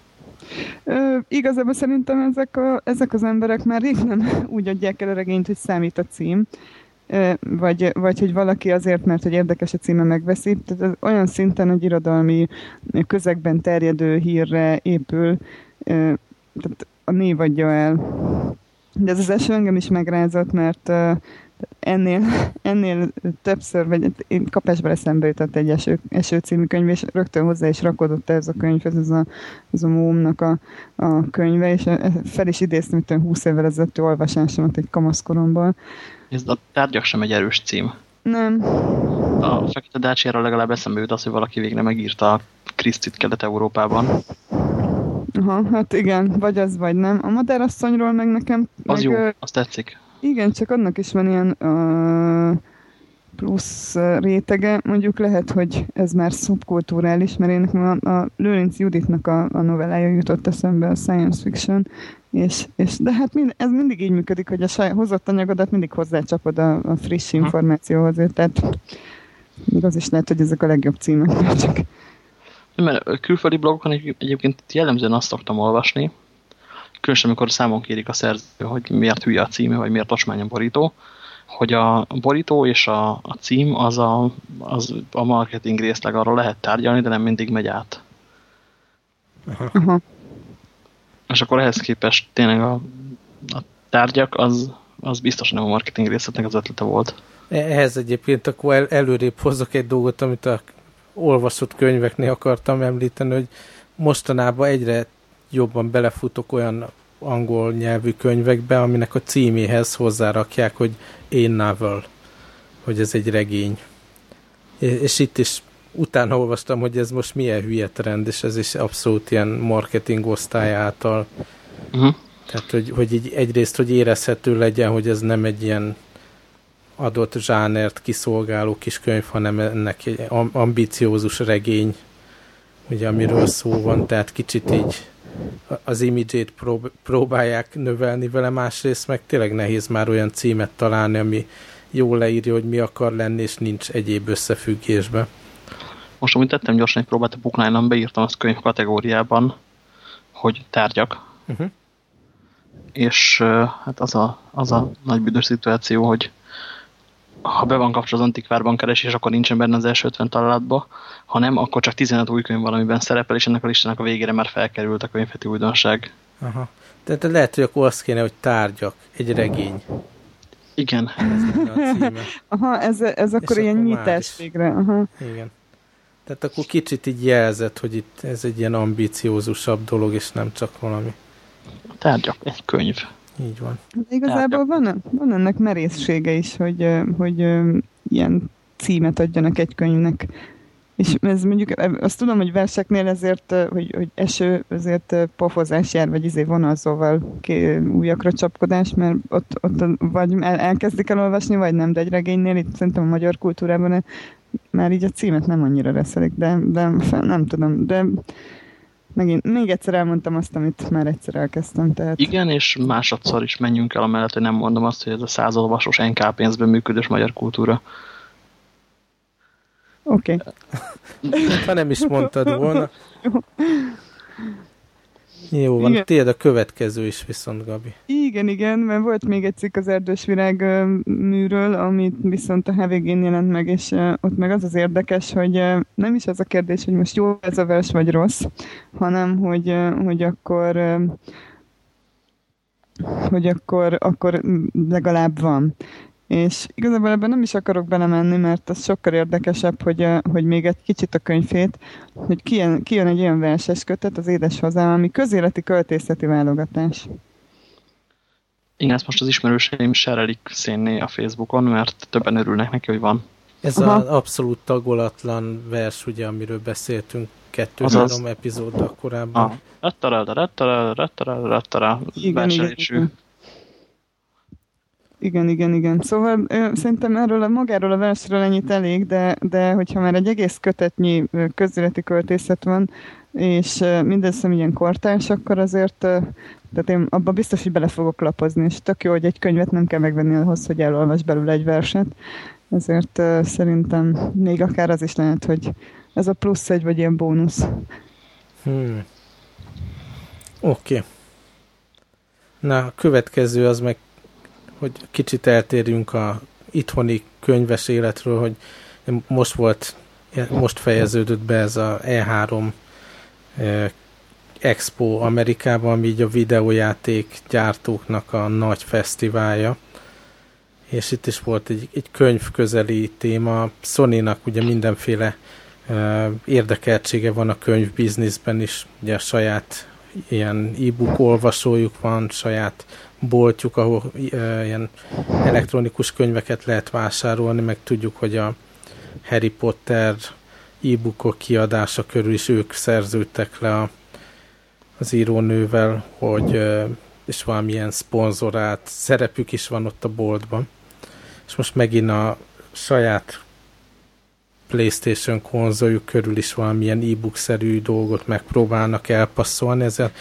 Ö, igazából szerintem ezek, a, ezek az emberek már rég nem [laughs] úgy adják el a regényt, hogy számít a cím, vagy, vagy hogy valaki azért, mert hogy érdekes a címe megveszi. Tehát ez olyan szinten, hogy irodalmi közegben terjedő hírre épül, tehát a név adja el. De ez az eső engem is megrázott, mert ennél, ennél többször, vagy én kapásba eszembe jutott egy eső, eső című könyv, és rögtön hozzá is rakodott ez a könyv, ez a, ez a Mómnak a, a könyve, és fel is idéztem, hogy 20 évvel ezelőtt olvasásomat egy kamaszkoromból. Ez a tárgyak sem egy erős cím. Nem. A Fekete Dácsiára legalább eszembe jut az, hogy valaki végre megírta a Krisztit Kelet-Európában. Aha, hát igen, vagy az, vagy nem. A Madárasszonyról meg nekem... Az meg, jó, azt tetszik. Igen, csak annak is van ilyen uh, plusz rétege. Mondjuk lehet, hogy ez már szubkulturális, mert én a, a Lőrinc Juditnak a, a novellája jutott eszembe, a science fiction, és, és de hát mind, ez mindig így működik, hogy a saj, hozott anyagodat mindig hozzácsapod a, a friss információhoz, tehát még az is lehet, hogy ezek a legjobb címek, csak mert külföldi blogokon egyébként jellemzően azt szoktam olvasni, különösen amikor számon kérik a szerző, hogy miért hülye a címe, vagy miért ocsmány a borító, hogy a borító és a, a cím az a, az a marketing részleg arról lehet tárgyalni, de nem mindig megy át. Uh -huh. És akkor ehhez képest tényleg a, a tárgyak az, az biztos nem a marketing részletnek az ötlete volt. Ehhez egyébként akkor el, előrébb hozok egy dolgot, amit a olvasott könyveknél akartam említeni, hogy mostanában egyre jobban belefutok olyan angol nyelvű könyvekbe, aminek a címéhez hozzárakják, hogy én novel, hogy ez egy regény. És itt is utána olvastam, hogy ez most milyen hülye trend, és ez is abszolút ilyen marketing osztály által. Uh-huh. Tehát, hogy, hogy így egyrészt, hogy érezhető legyen, hogy ez nem egy ilyen adott zsánert kiszolgáló kis könyv, hanem ennek egy ambiciózus regény, ugye, amiről szó van, tehát kicsit így az imidzsét prób próbálják növelni vele, másrészt meg tényleg nehéz már olyan címet találni, ami jól leírja, hogy mi akar lenni, és nincs egyéb összefüggésbe. Most, amit tettem gyorsan egy próbát a bookline beírtam azt könyv kategóriában, hogy tárgyak. Uh mhm. -huh. És hát az a, az a nagy büdös szituáció, hogy ha be van kapcsolva az antikvárban keresés, akkor nincsen benne az első 50 találatba, ha nem, akkor csak 15 új könyv valamiben szerepel, és ennek a listának a végére már felkerült a könyvheti újdonság. Aha. Tehát lehet, hogy akkor azt kéne, hogy tárgyak, egy regény. Igen. Ez [laughs] Aha, ez, ez akkor És ilyen akkor nyitás végre. Aha. Igen. Tehát akkor kicsit így jelzett, hogy itt ez egy ilyen ambiciózusabb dolog, és nem csak valami. Tárgyak, egy könyv. Így van. De igazából van, van ennek merészsége is, hogy, hogy ilyen címet adjanak egy könyvnek. És ez mondjuk, azt tudom, hogy verseknél ezért, hogy, hogy eső, ezért pofozás jár, vagy izé vonalzóval újakra csapkodás, mert ott, ott vagy el, elkezdik elolvasni, vagy nem, de egy regénynél itt szerintem a magyar kultúrában már így a címet nem annyira reszelik, de, de fel, nem tudom, de megint, még egyszer elmondtam azt, amit már egyszer elkezdtem. Tehát... Igen, és másodszor is menjünk el amellett, hogy nem mondom azt, hogy ez a százolvasos NK pénzben működős magyar kultúra. Oké. Okay. ha nem is mondtad volna. [laughs] Jó van, igen. tiéd a következő is viszont, Gabi. Igen, igen, mert volt még egy cikk az Erdős Virág műről, amit viszont a hevégén jelent meg, és ott meg az az érdekes, hogy nem is az a kérdés, hogy most jó ez a vers vagy rossz, hanem hogy, hogy akkor hogy akkor, akkor legalább van. És igazából ebben nem is akarok belemenni, mert az sokkal érdekesebb, hogy, hogy még egy kicsit a könyvét, hogy kijön, kijön egy olyan verses kötet az Édes Hazám, ami közéleti költészeti válogatás. Igen, ezt most az ismerőseim serelik szénné a Facebookon, mert többen örülnek neki, hogy van. Ez az abszolút tagolatlan vers, ugye, amiről beszéltünk kettő-három epizóddal korábban. Igen, igen, igen. Igen, igen, igen. Szóval ö, szerintem erről a magáról a versről ennyit elég, de, de hogyha már egy egész kötetnyi közéleti költészet van, és mindez ilyen kortárs, akkor azért tehát én abban biztos, hogy bele fogok lapozni, és tök jó, hogy egy könyvet nem kell megvenni ahhoz, hogy elolvas belőle egy verset. Ezért szerintem még akár az is lehet, hogy ez a plusz egy, vagy ilyen bónusz. Hmm. Oké. Okay. Na, a következő az meg hogy kicsit eltérjünk a itthoni könyves életről, hogy most volt, most fejeződött be ez a E3 e, Expo Amerikában, ami így a videójáték gyártóknak a nagy fesztiválja. És itt is volt egy, egy könyv közeli téma. Sony-nak ugye mindenféle uh, érdekeltsége van a könyvbizniszben is, ugye a saját ilyen e-book olvasójuk van, saját boltjuk, ahol e, ilyen elektronikus könyveket lehet vásárolni, meg tudjuk, hogy a Harry Potter e-bookok kiadása körül is ők szerződtek le a, az írónővel, hogy e, és valamilyen szponzorált szerepük is van ott a boltban. És most megint a saját PlayStation konzoljuk körül is valamilyen e-book-szerű dolgot megpróbálnak elpasszolni. Ezzel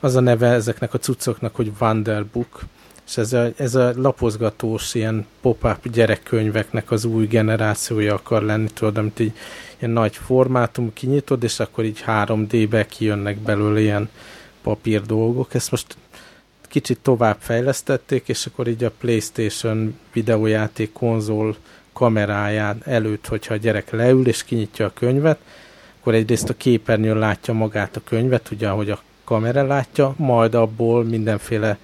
az a neve ezeknek a cuccoknak, hogy Wanderbook, és ez a, ez a lapozgatós ilyen pop-up gyerekkönyveknek az új generációja akar lenni, tudod, amit így ilyen nagy formátum kinyitod, és akkor így 3D-be kijönnek belőle ilyen papír dolgok. Ezt most kicsit tovább fejlesztették, és akkor így a PlayStation videójáték konzol kameráján előtt, hogyha a gyerek leül és kinyitja a könyvet, akkor egyrészt a képernyőn látja magát a könyvet, ugye ahogy a kamera látja, majd abból mindenféle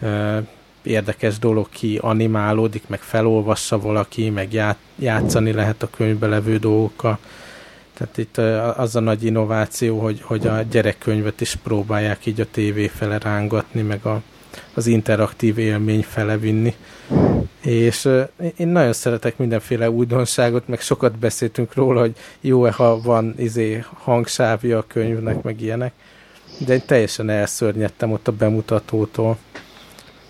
ö, érdekes dolog ki animálódik, meg felolvassa valaki, meg ját, játszani lehet a könyvbe levő dolgokkal. Tehát itt az a nagy innováció, hogy, hogy a gyerekkönyvet is próbálják így a tévé fele rángatni, meg a, az interaktív élmény fele vinni. És én nagyon szeretek mindenféle újdonságot, meg sokat beszéltünk róla, hogy jó-e, ha van izé hangsávja a könyvnek, meg ilyenek. De én teljesen elszörnyedtem ott a bemutatótól.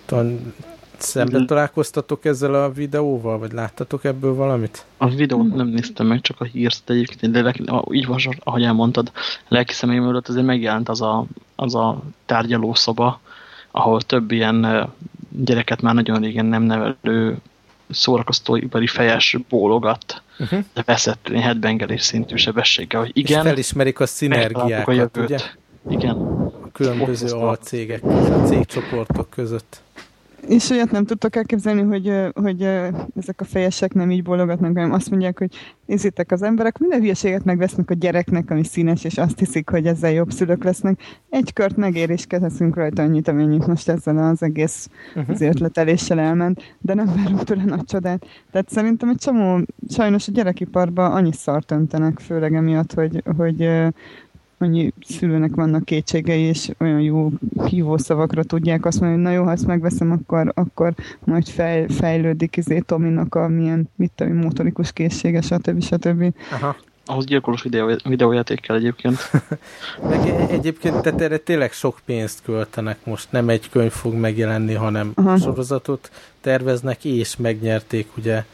Talán szembe mm. találkoztatok ezzel a videóval, vagy láttatok ebből valamit? A videót nem néztem meg, csak a hírt egyébként, de így van, ahogy elmondtad, lelki személyem előtt azért megjelent az a, az a tárgyalószoba, ahol több ilyen gyereket már nagyon régen nem nevelő szórakoztóipari fejes bólogat, uh -huh. de veszett headbangelés szintű sebességgel, hogy igen. És felismerik a szinergiákat, a jövőt. ugye? Igen. A különböző alcégek, a cégcsoportok között. És olyat nem tudtok elképzelni, hogy, hogy ezek a fejesek nem így bologatnak, hanem azt mondják, hogy nézzétek az emberek, minden hülyeséget megvesznek a gyereknek, ami színes, és azt hiszik, hogy ezzel jobb szülők lesznek. Egy kört megér, és kezeszünk rajta annyit, amennyit most ezzel az egész uh-huh. az ötleteléssel elment, de nem várunk tőle nagy csodát. Tehát szerintem egy csomó, sajnos a gyerekiparban annyi szart öntenek, főleg emiatt, hogy, hogy annyi szülőnek vannak kétségei, és olyan jó hívószavakra tudják azt mondani, hogy na jó, ha ezt megveszem, akkor, akkor majd fej, fejlődik izé Tominak a milyen, mit tudom, motorikus készsége, stb. stb. Aha. Ahhoz gyilkolos videó, videójáték kell egyébként. [laughs] Meg e- egyébként, tehát erre tényleg sok pénzt költenek most, nem egy könyv fog megjelenni, hanem Aha. sorozatot terveznek, és megnyerték ugye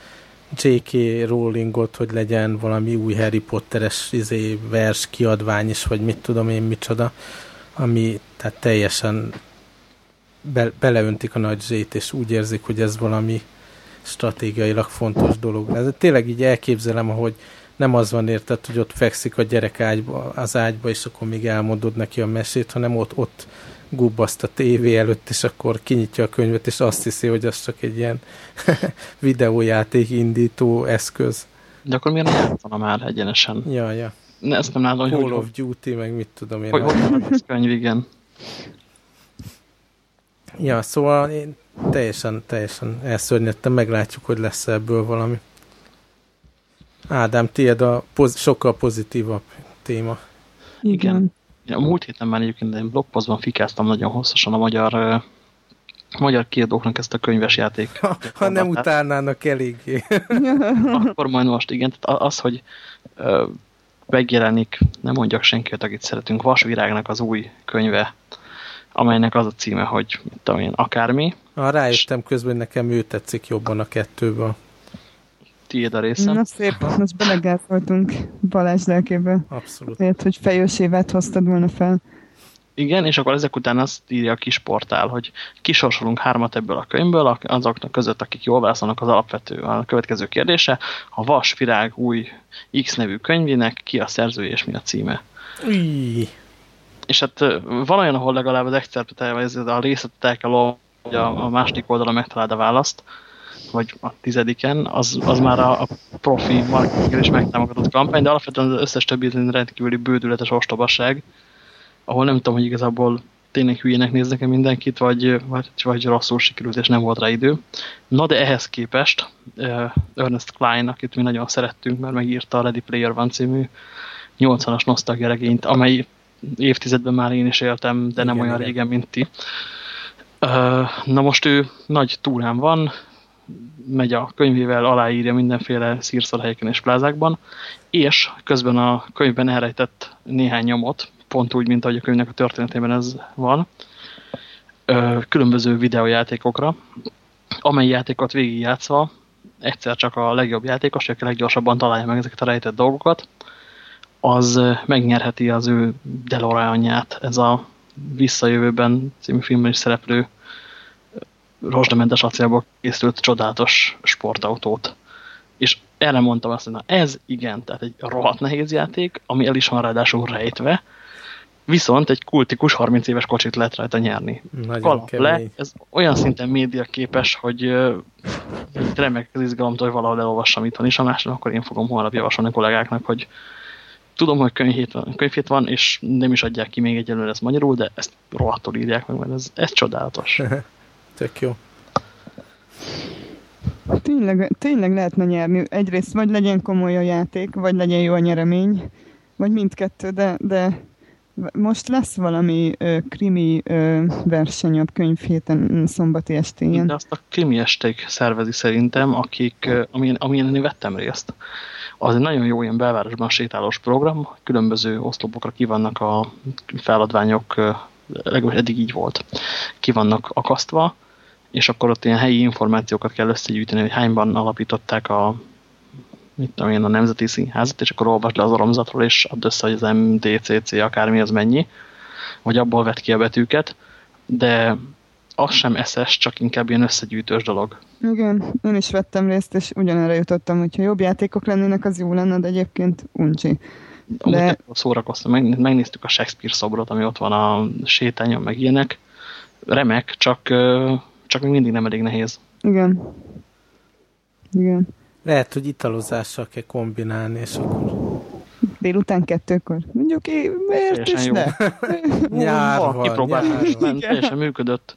J.K. Rowlingot, hogy legyen valami új Harry Potteres izé, vers kiadvány is, vagy mit tudom én micsoda, ami tehát teljesen be, beleöntik a nagy zét, és úgy érzik, hogy ez valami stratégiailag fontos dolog. Ez tényleg így elképzelem, hogy nem az van érted, hogy ott fekszik a gyerek ágyba, az ágyba, és akkor még elmondod neki a mesét, hanem ott, ott gubbaszt a tévé előtt, és akkor kinyitja a könyvet, és azt hiszi, hogy az csak egy ilyen [laughs] videójáték indító eszköz. De akkor miért nem játszana már egyenesen? Ja, ja. Ne, ezt nem látom, hogy... Call of Duty, meg mit tudom én. Hogy hogy ez könyv, igen. Ja, szóval én teljesen, teljesen elszörnyedtem, meglátjuk, hogy lesz ebből valami. Ádám, tiéd a poz sokkal pozitívabb téma. Igen. Ja, a múlt héten már egyébként én blogpostban fikáztam nagyon hosszasan a magyar, uh, magyar kiadóknak ezt a könyves játék. Ha, ha nem utálnának eléggé. [laughs] Akkor majd most igen. Tehát az, hogy uh, megjelenik, nem mondjak senkit, akit szeretünk, Vasvirágnak az új könyve, amelynek az a címe, hogy mit tudom én, akármi. Ah, rájöttem közben, nekem ő tetszik jobban a kettőből tiéd a részem. Na szép, most belegázoltunk Balázs lelkébe. Abszolút. Miért, hogy fejősévet hoztad volna fel. Igen, és akkor ezek után azt írja a kis portál, hogy kisorsolunk hármat ebből a könyvből, azoknak között, akik jól válaszolnak az alapvető, a következő kérdése, a Vas Virág új X nevű könyvének ki a szerzője és mi a címe. Új. És hát van olyan, ahol legalább az excerptet, a részletet el kell hogy a, a második oldalon megtaláld a választ, vagy a tizediken, az, az már a, a profi marketing is megtámogatott kampány, de alapvetően az összes többi rendkívüli bődületes ostobaság, ahol nem tudom, hogy igazából tényleg hülyének néznek-e mindenkit, vagy, vagy, vagy rosszul sikerült, és nem volt rá idő. Na de ehhez képest uh, Ernest Klein, akit mi nagyon szerettünk, mert megírta a Ready Player One című 80-as nosztalgia regényt, amely évtizedben már én is éltem, de nem igen, olyan igen. régen, mint ti. Uh, na most ő nagy túrán van, megy a könyvével, aláírja mindenféle szírszorhelyeken és plázákban, és közben a könyvben elrejtett néhány nyomot, pont úgy, mint ahogy a könyvnek a történetében ez van, különböző videójátékokra, amely játékot végigjátszva egyszer csak a legjobb játékos, aki leggyorsabban találja meg ezeket a rejtett dolgokat, az megnyerheti az ő DeLoreanját, ez a Visszajövőben című filmben is szereplő rozsdamentes acélból készült csodálatos sportautót. És erre mondtam azt, hogy na ez igen, tehát egy rohadt nehéz játék, ami el is van ráadásul rejtve, viszont egy kultikus 30 éves kocsit lehet rajta nyerni. Nagyon le, ez olyan szinten média képes, hogy uh, remek az izgalomtól, hogy valahol elolvassam itthon is, a másodnak akkor én fogom holnap javasolni a kollégáknak, hogy tudom, hogy könyvhét van, könyvhét van, és nem is adják ki még egyelőre ezt magyarul, de ezt rohadtul írják meg, mert ez, ez csodálatos. [laughs] Tök jó. Tényleg, tényleg lehetne nyerni. Egyrészt vagy legyen komoly a játék, vagy legyen jó a nyeremény, vagy mindkettő, de, de most lesz valami ö, krimi ö, verseny a könyvhéten szombati estén. De azt a krimi esték szervezi szerintem, akik, amilyen, amilyen én vettem részt. Az egy nagyon jó ilyen belvárosban sétálós program, különböző oszlopokra kivannak a feladványok, legalábbis eddig így volt, ki vannak akasztva, és akkor ott ilyen helyi információkat kell összegyűjteni, hogy hányban alapították a mit tudom én, a Nemzeti Színházat, és akkor olvasd le az oromzatról, és add össze, hogy az MDCC akármi az mennyi, vagy abból vett ki a betűket, de az sem eszes, csak inkább ilyen összegyűjtős dolog. Igen, én is vettem részt, és ugyanerre jutottam, hogyha jobb játékok lennének, az jó lenne, de egyébként uncsi. De... Szórakoztam, megnéztük a Shakespeare szobrot, ami ott van a sétányon, meg ilyenek. Remek, csak csak még mindig nem elég nehéz. Igen. Igen. Lehet, hogy italozással kell kombinálni, és akkor... Délután kettőkor. Mondjuk én, miért is jó. ne? [laughs] Nyár Van, kipróbáltam, és [laughs] ment, teljesen működött.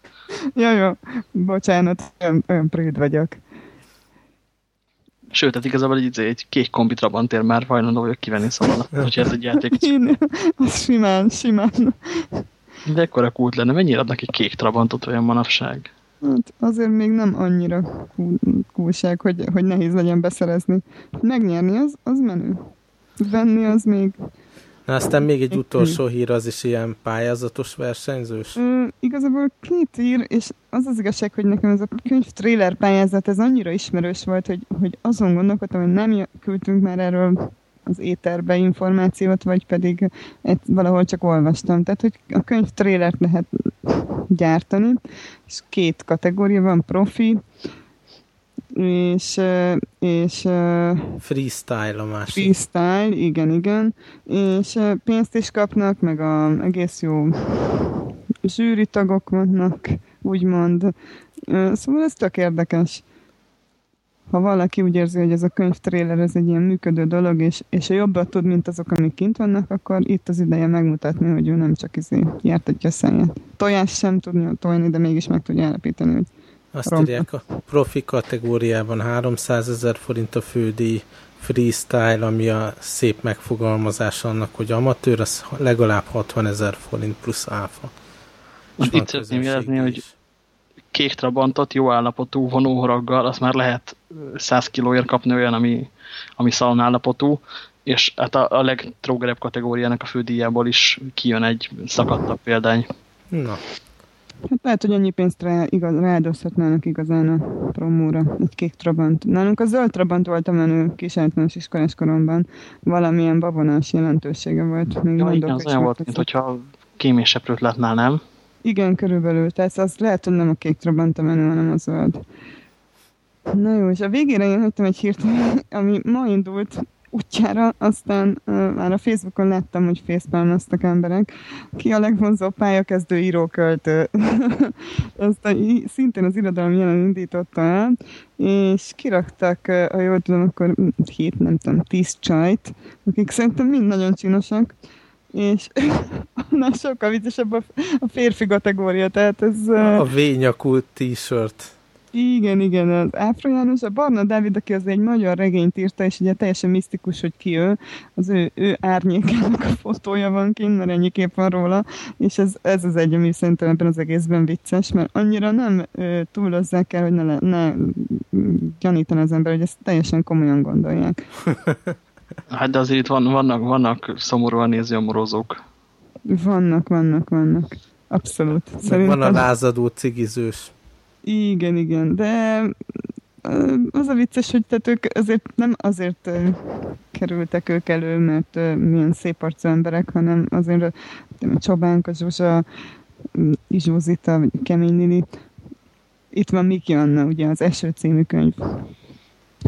Ja, jó. Bocsánat, olyan, olyan préd vagyok. Sőt, hát igazából egy, egy kék kombi Trabantér már hajlandó vagyok kivenni, szóval, hogyha ez egy játék. [laughs] Én, az simán, simán. De ekkora kult lenne, mennyire adnak egy kék Trabantot olyan manapság? Hát azért még nem annyira kú- kúlság, hogy, hogy nehéz legyen beszerezni. Megnyerni az, az menő. Venni az még... Na, aztán még egy utolsó hír, az is ilyen pályázatos versenyzős. Ö, igazából két ír, és az az igazság, hogy nekem ez a könyv trailer pályázat, ez annyira ismerős volt, hogy, hogy azon gondolkodtam, hogy nem küldtünk már erről az éterbe információt, vagy pedig valahol csak olvastam. Tehát, hogy a könyv trailert lehet gyártani, és két kategória van, profi, és, ö, és ö, Freestyle a másik. freestyle, igen, igen, és ö, pénzt is kapnak, meg a egész jó zsűri tagok vannak, úgymond. Szóval ez tök érdekes. Ha valaki úgy érzi, hogy ez a könyv trailer ez egy ilyen működő dolog, és, és a jobbat tud, mint azok, amik kint vannak, akkor itt az ideje megmutatni, hogy ő nem csak izé jártatja a száját. Tojás sem tudja tojni, de mégis meg tudja állapítani, hogy Azt Rom- írják, a profi kategóriában 300 ezer forint a fődíj, freestyle, ami a szép megfogalmazás annak, hogy amatőr, az legalább 60 ezer forint plusz áfa. És Itt szeretném jelezni, hogy. Kék Trabantot jó állapotú vonóhoraggal, azt már lehet 100 kilóért kapni olyan, ami, ami szalon állapotú, és hát a, a legtrógerebb kategóriának a fődíjából is kijön egy szakadtabb példány. Na, Hát lehet, hogy annyi pénzt rá, igaz, rááldozhatnának igazán a promóra, egy kék trabant. Nálunk a zöld trabant volt a menő kis általános iskolás koromban. Valamilyen babonás jelentősége volt. Még Ja, igen, az olyan volt, mint hogyha kéményseprőt látnál, nem? Igen, körülbelül. Tehát az lehet, hogy nem a kék trabant a menő, hanem a zöld. Na jó, és a végére én hagytam egy hírt, [laughs] ami ma indult útjára, aztán uh, már a Facebookon láttam, hogy facepalmaztak emberek. Ki a legvonzóbb pályakezdő íróköltő? [laughs] Ezt a, szintén az irodalom jelen indította el, és kiraktak, uh, ha jól tudom, akkor hét, nem tudom, tíz csajt, akik szerintem mind nagyon csinosak, és [laughs] annál sokkal viccesebb a, a férfi kategória, tehát ez... A V-nyakú t-shirt. igen, igen, az Áfra János, a Barna Dávid, aki az egy magyar regényt írta, és ugye teljesen misztikus, hogy ki ő, az ő, ő árnyékának a fotója van kint, mert ennyi kép van róla, és ez, ez az egy, ami szerintem ebben az egészben vicces, mert annyira nem ö, túlozzák el, hogy ne, le, ne gyanítani az ember, hogy ezt teljesen komolyan gondolják. [laughs] Hát de azért itt van, vannak, vannak szomorúan néző amorózók. Vannak, vannak, vannak. Abszolút. Meg van a lázadó cigizős. Igen, igen, de az a vicces, hogy tehát ők azért nem azért kerültek ők elő, mert milyen szép arcú emberek, hanem azért a Csobánka, Zsuzsa, ö, Izsózita, vagy Kemény Lili. Itt van Miki Anna, ugye az Eső című könyv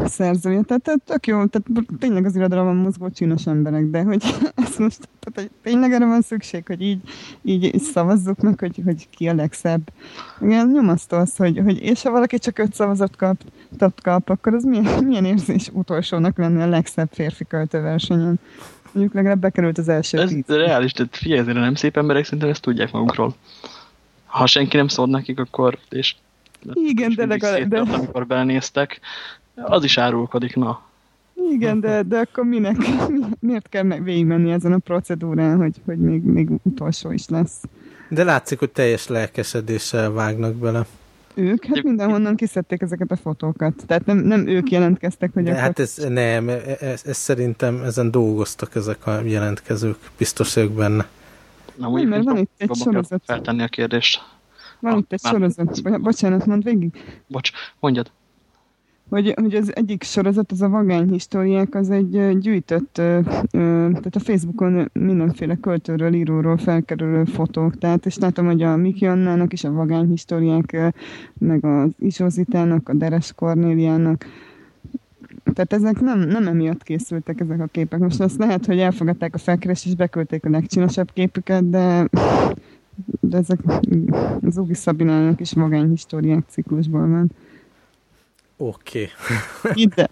szerzője, tehát, tehát tök jó, tehát tényleg az irodalomban mozgó csinos emberek, de hogy [laughs] ezt most, tehát hogy tényleg erre van szükség, hogy így, így, így szavazzuk meg, hogy, hogy ki a legszebb. Igen, nyomasztó az, hogy, hogy és ha valaki csak öt szavazat kap, top kap, akkor az milyen, [laughs] milyen érzés utolsónak lenni a legszebb férfi költőversenyen. Mondjuk legalább bekerült az első Ez tíz. reális, tehát figyelj, nem szép emberek szerintem ezt tudják magukról. Ha senki nem szól nekik, akkor és Igen, de legalább- de- amikor belenéztek, az is árulkodik, na. Igen, de, de akkor minek, mi, miért kell meg végigmenni ezen a procedúrán, hogy, hogy még, még utolsó is lesz? De látszik, hogy teljes lelkesedéssel vágnak bele. Ők? Hát mindenhonnan kiszedték ezeket a fotókat. Tehát nem, nem ők jelentkeztek, hogy De akkor... hát ez nem, ez, ez szerintem ezen dolgoztak ezek a jelentkezők. Biztos vagyok benne. Na, Nem, mert van itt egy sorozat. Feltenni a kérdést. Van itt egy Már- sorozat. Bo- Bocsánat, mondd végig. Bocs, mondjad. Hogy, hogy az egyik sorozat, az a Vagány Históriák, az egy gyűjtött, tehát a Facebookon mindenféle költőről, íróról felkerülő fotók, tehát és látom, hogy a Miki Annának is a Vagány Históriák, meg az Izsózitának, a Deres Kornéliának, tehát ezek nem, nem emiatt készültek ezek a képek. Most azt lehet, hogy elfogadták a felkeresést, és beküldték a legcsinosabb képüket, de de ezek az Ugi Szabinának is magány históriák ciklusból van. Oké. Okay. Ide.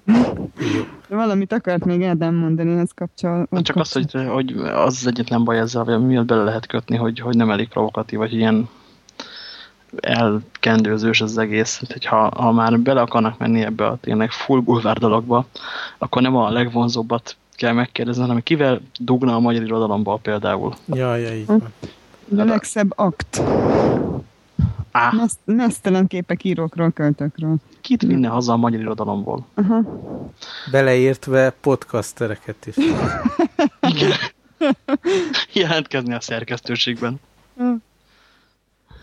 De valamit akart még Ádám mondani ehhez kapcsolatban. Csak az, hogy, hogy az, az egyetlen baj ezzel, hogy miatt bele lehet kötni, hogy, hogy nem elég provokatív, vagy ilyen elkendőzős az egész. Tehát, ha, ha már bele akarnak menni ebbe a tényleg full bulvár dologba, akkor nem a legvonzóbbat kell megkérdezni, hanem kivel dugna a magyar irodalomba például. Ja, ja, így van. A legszebb akt. Ah. Nesztelen képek írókról, költökről. Kit vinne haza a magyar irodalomból? Aha. Beleértve podcastereket is. [laughs] Igen. Jelentkezni a szerkesztőségben. Oké,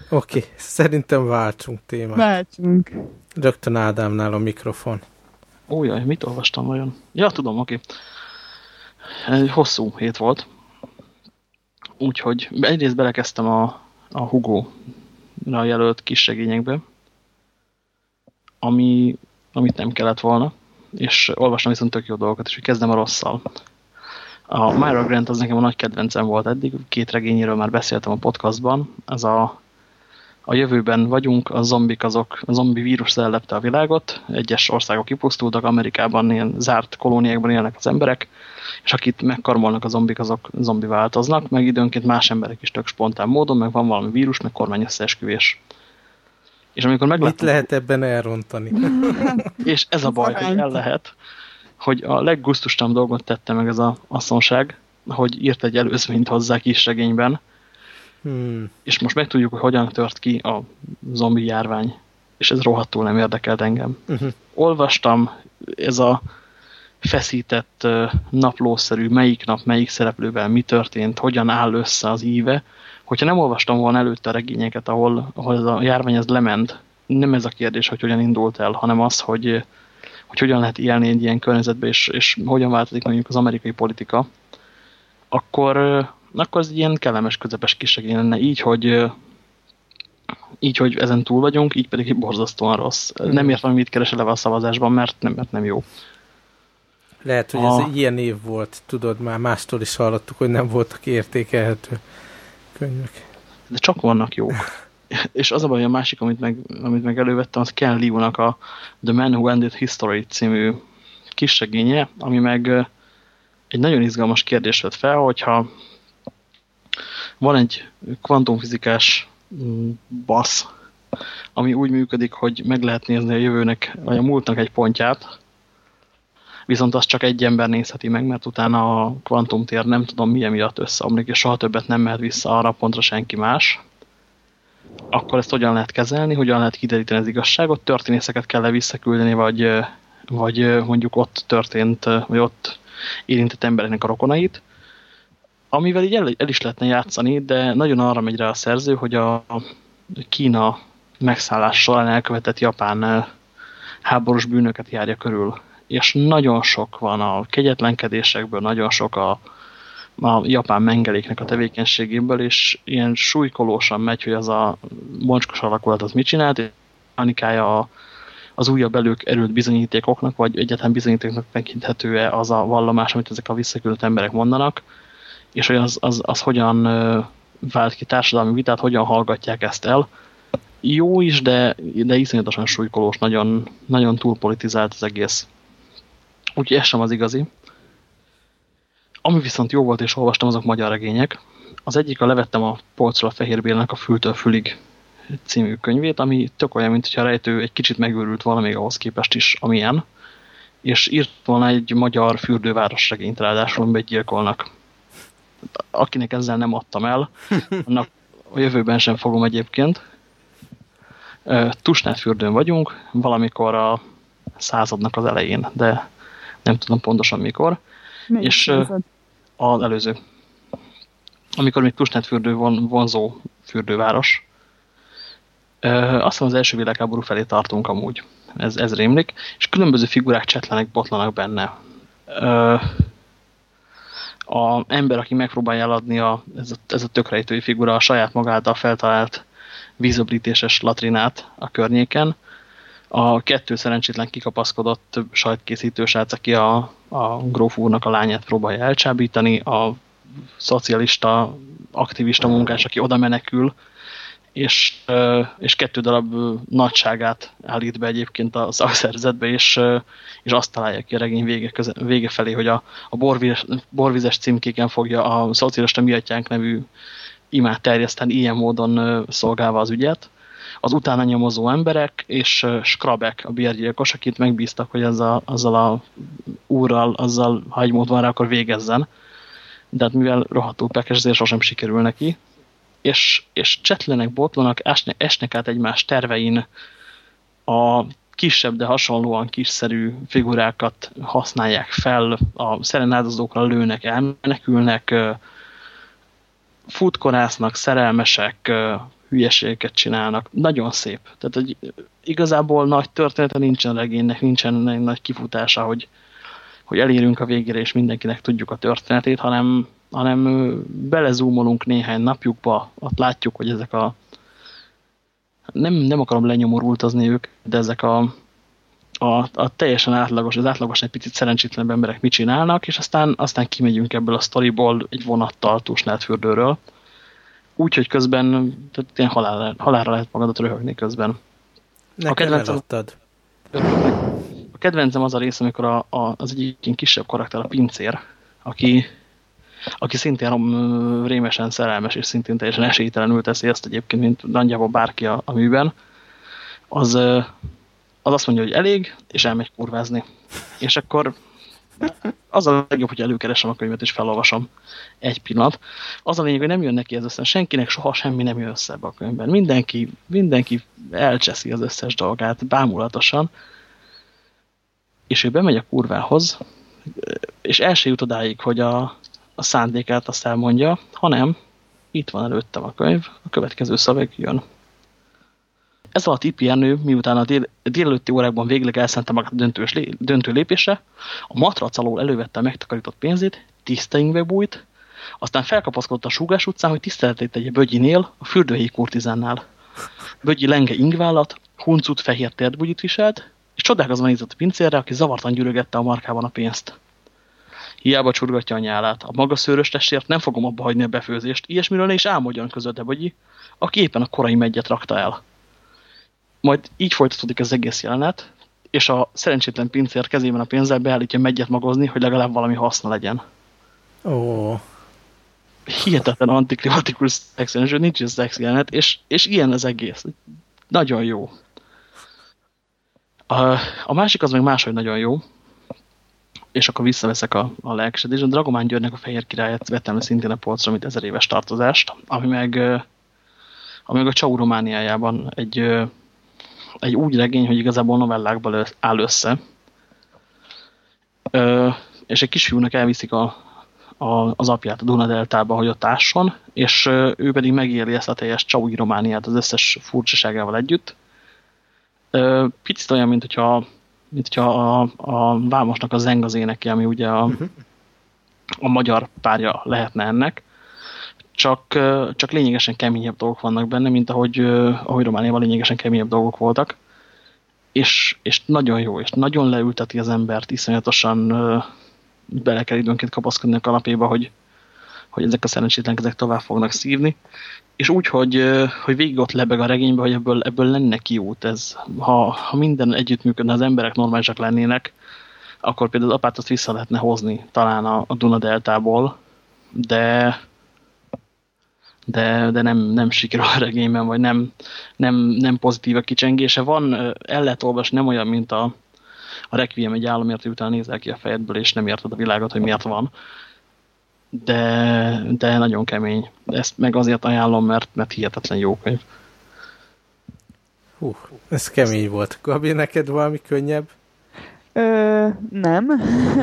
okay, szerintem váltsunk témát. Váltsunk. Rögtön Ádámnál a mikrofon. Ó, jaj, mit olvastam vajon? Ja, tudom, oké. Okay. Hosszú hét volt. Úgyhogy egyrészt belekezdtem a, a Hugo-ra jelölt kis segényekbe, ami, amit nem kellett volna, és olvastam viszont tök jó dolgokat, és kezdem a rosszal. A Myra Grant az nekem a nagy kedvencem volt eddig, két regényéről már beszéltem a podcastban, ez a a jövőben vagyunk, a zombik azok, a zombi vírus ellepte a világot, egyes országok kipusztultak, Amerikában ilyen zárt kolóniákban élnek az emberek, és akit megkarmolnak a zombik, azok zombi változnak, meg időnként más emberek is tök spontán módon, meg van valami vírus, meg kormány összeesküvés. És amikor megláttam, Mit lehet ebben elrontani? [laughs] és ez a baj, hogy el lehet, hogy a leggusztustalan dolgot tette meg ez a asszonság, hogy írt egy előzményt hozzá kis regényben, Hmm. És most megtudjuk, hogy hogyan tört ki a zombi járvány. És ez rohadtul nem érdekelt engem. Uh mhm. -huh. Olvastam, ez a feszített naplószerű, melyik nap, melyik szereplővel mi történt, hogyan áll össze az íve. Hogyha nem olvastam volna előtte a regényeket, ahol, ahol ez a járvány ez lement, nem ez a kérdés, hogy hogyan indult el, hanem az, hogy, hogy hogyan lehet élni egy ilyen környezetbe, és, és hogyan változik mondjuk az amerikai politika, akkor akkor az ilyen kellemes, közepes kisegény lenne. Így, hogy így, hogy ezen túl vagyunk, így pedig borzasztóan rossz. Mm. Nem értem, mit keresel a szavazásban, mert nem, mert nem jó. Lehet, hogy a... ez ilyen év volt, tudod, már mástól is hallottuk, hogy nem voltak értékelhető könyvek. De csak vannak jók. [laughs] És az a baj, a másik, amit meg, amit meg elővettem, az Ken Liu-nak a The Man Who Ended History című kissegénye, ami meg egy nagyon izgalmas kérdés vett fel, hogyha van egy kvantumfizikás mm, basz, ami úgy működik, hogy meg lehet nézni a jövőnek, vagy a múltnak egy pontját, viszont azt csak egy ember nézheti meg, mert utána a kvantumtér nem tudom milyen miatt összeomlik, és soha többet nem mehet vissza arra pontra senki más. Akkor ezt hogyan lehet kezelni, hogyan lehet kideríteni az igazságot, történészeket kell -e visszaküldeni, vagy, vagy mondjuk ott történt, vagy ott érintett embereknek a rokonait, amivel így el, el is lehetne játszani, de nagyon arra megy rá a szerző, hogy a Kína megszállás során elkövetett japán háborús bűnöket járja körül. És nagyon sok van a kegyetlenkedésekből, nagyon sok a, a japán mengeléknek a tevékenységéből, és ilyen súlykolósan megy, hogy az a moncskos alakulat az mit csinált, Anikája az újabb elők erőt bizonyítékoknak, vagy egyetlen bizonyítékoknak tekinthető-e az a vallomás, amit ezek a visszaküldött emberek mondanak, és hogy az, az, az hogyan vált ki társadalmi vitát, hogyan hallgatják ezt el. Jó is, de, de iszonyatosan súlykolós, nagyon, nagyon túlpolitizált az egész. Úgyhogy ez sem az igazi. Ami viszont jó volt, és olvastam, azok magyar regények. Az egyik a levettem a polcról a Fehérbélnek a Fültől Fülig című könyvét, ami tök olyan, mint hogyha a rejtő egy kicsit megőrült valami ahhoz képest is, amilyen, és írt volna egy magyar fürdőváros regényt, ráadásul begyilkolnak akinek ezzel nem adtam el, [laughs] annak a jövőben sem fogom egyébként. Tusnádfürdőn vagyunk, valamikor a századnak az elején, de nem tudom pontosan mikor. Melyik és század? az előző. Amikor még Tusnádfürdő von, vonzó fürdőváros. Azt hiszem az első világháború felé tartunk amúgy. Ez, ez rémlik. És különböző figurák csetlenek, botlanak benne a ember, aki megpróbálja eladni a, ez, a, ez a tökrejtői figura a saját magáltal feltalált vízöblítéses latrinát a környéken. A kettő szerencsétlen kikapaszkodott sajtkészítő srác, aki a, a gróf úrnak a lányát próbálja elcsábítani, a szocialista, aktivista munkás, aki oda menekül, és, és kettő darab nagyságát állít be egyébként a szakszerzetbe, és, és azt találja ki a regény vége, köze, vége felé, hogy a, a borvizes, borvizes címkéken fogja a szocialista miatyánk nevű imát terjeszteni ilyen módon szolgálva az ügyet. Az utána nyomozó emberek és Skrabek, a bérgyilkos, akit megbíztak, hogy ezzel, azzal a úrral, azzal, ha egy mód van rá, akkor végezzen. De hát mivel rohadtul pekes, ezért sosem sikerül neki és, és csetlenek, botlanak, esnek, esnek át egymás tervein, a kisebb, de hasonlóan kiszerű figurákat használják fel, a szerenádozókra lőnek, elmenekülnek, futkorásznak, szerelmesek, hülyeségeket csinálnak. Nagyon szép. Tehát hogy igazából nagy története nincsen regénynek, nincsen nagy kifutása, hogy, hogy elérünk a végére, és mindenkinek tudjuk a történetét, hanem hanem belezúmolunk néhány napjukba, ott látjuk, hogy ezek a nem, nem akarom lenyomorultazni ők, de ezek a, a, a teljesen átlagos, az átlagos egy picit szerencsétlenebb emberek mit csinálnak, és aztán, aztán kimegyünk ebből a sztoriból egy vonattal Tusnádfürdőről. Úgyhogy közben tehát ilyen halálra, halálra lehet magadat röhögni közben. Nekem a kedvencem, a kedvencem az a rész, amikor a, a, az egyik kisebb karakter, a pincér, aki aki szintén rémesen szerelmes, és szintén teljesen esélytelenül teszi ezt egyébként, mint nagyjából bárki a, a műben, az, az azt mondja, hogy elég, és elmegy kurvázni. És akkor az a legjobb, hogy előkeresem a könyvet, és felolvasom egy pillanat. Az a lényeg, hogy nem jön neki ez össze. Senkinek soha semmi nem jön össze ebbe a könyvben. Mindenki, mindenki elcseszi az összes dolgát bámulatosan, és ő bemegy a kurvához, és el se jut odáig, hogy a, a szándékát azt elmondja, hanem itt van előttem a könyv, a következő szöveg jön. Ez alatt Ernő, miután a dél, délelőtti órákban végleg elszente magát a döntős, döntő lépésre, a matrac alól elővette a megtakarított pénzét, tiszta ingbe bújt, aztán felkapaszkodott a Súgás utcán, hogy tiszteletét tegye Bögyinél, a fürdőhelyi kurtizánnál. Bögyi lenge ingvállat, huncut fehér térdbugyit viselt, és csodálkozva nézett a pincérre, aki zavartan gyűrögette a markában a pénzt. Hiába csurgatja a nyálát. A maga szőrös testért nem fogom abba hagyni a befőzést. Ilyesmiről ne is álmodjon közötte vagy, aki éppen a korai megyet rakta el. Majd így folytatódik az egész jelenet, és a szerencsétlen pincér kezében a pénzzel beállítja megyet magozni, hogy legalább valami haszna legyen. Ó. Hihetetlen antiklimatikus szex nincs ez szex jelenet, és, és ilyen az egész. Nagyon jó. A, a másik az meg máshogy nagyon jó, és akkor visszaveszek a, a lelkesedést. A Dragomán Györgynek a Fehér Királyát vettem le szintén a polcra, mint ezer éves tartozást, ami meg, ami meg a Csau Romániájában egy, egy úgy regény, hogy igazából novellákból áll össze. És egy kisfiúnak elviszik a, a, az apját a Dunadeltába, hogy ott ásson, és ő pedig megéli ezt a teljes Csaui Romániát az összes furcsaságával együtt. Picit olyan, mint hogyha mint hogyha a, a Vámosnak a zeng az éneke, ami ugye a, a magyar párja lehetne ennek, csak, csak lényegesen keményebb dolgok vannak benne, mint ahogy, ahogy Romániában lényegesen keményebb dolgok voltak. És, és nagyon jó, és nagyon leülteti az embert, iszonyatosan bele kell időnként kapaszkodni a kalapéba, hogy, hogy ezek a szerencsétlenek ezek tovább fognak szívni és úgy, hogy, hogy végig ott lebeg a regénybe, hogy ebből, ebből lenne kiút. Ez, ha, ha minden együttműködne, az emberek normálisak lennének, akkor például az apát azt vissza lehetne hozni talán a, a Duna deltából, de de, de nem, nem sikerül a regényben, vagy nem, nem, nem pozitív a kicsengése. Van, el lehet olvasni, nem olyan, mint a, a Requiem egy államért, utána nézel ki a fejedből, és nem érted a világot, hogy miért van de, de nagyon kemény. Ezt meg azért ajánlom, mert, mert hihetetlen jó könyv. Hú, ez kemény volt. Gabi, neked valami könnyebb? Ö, nem.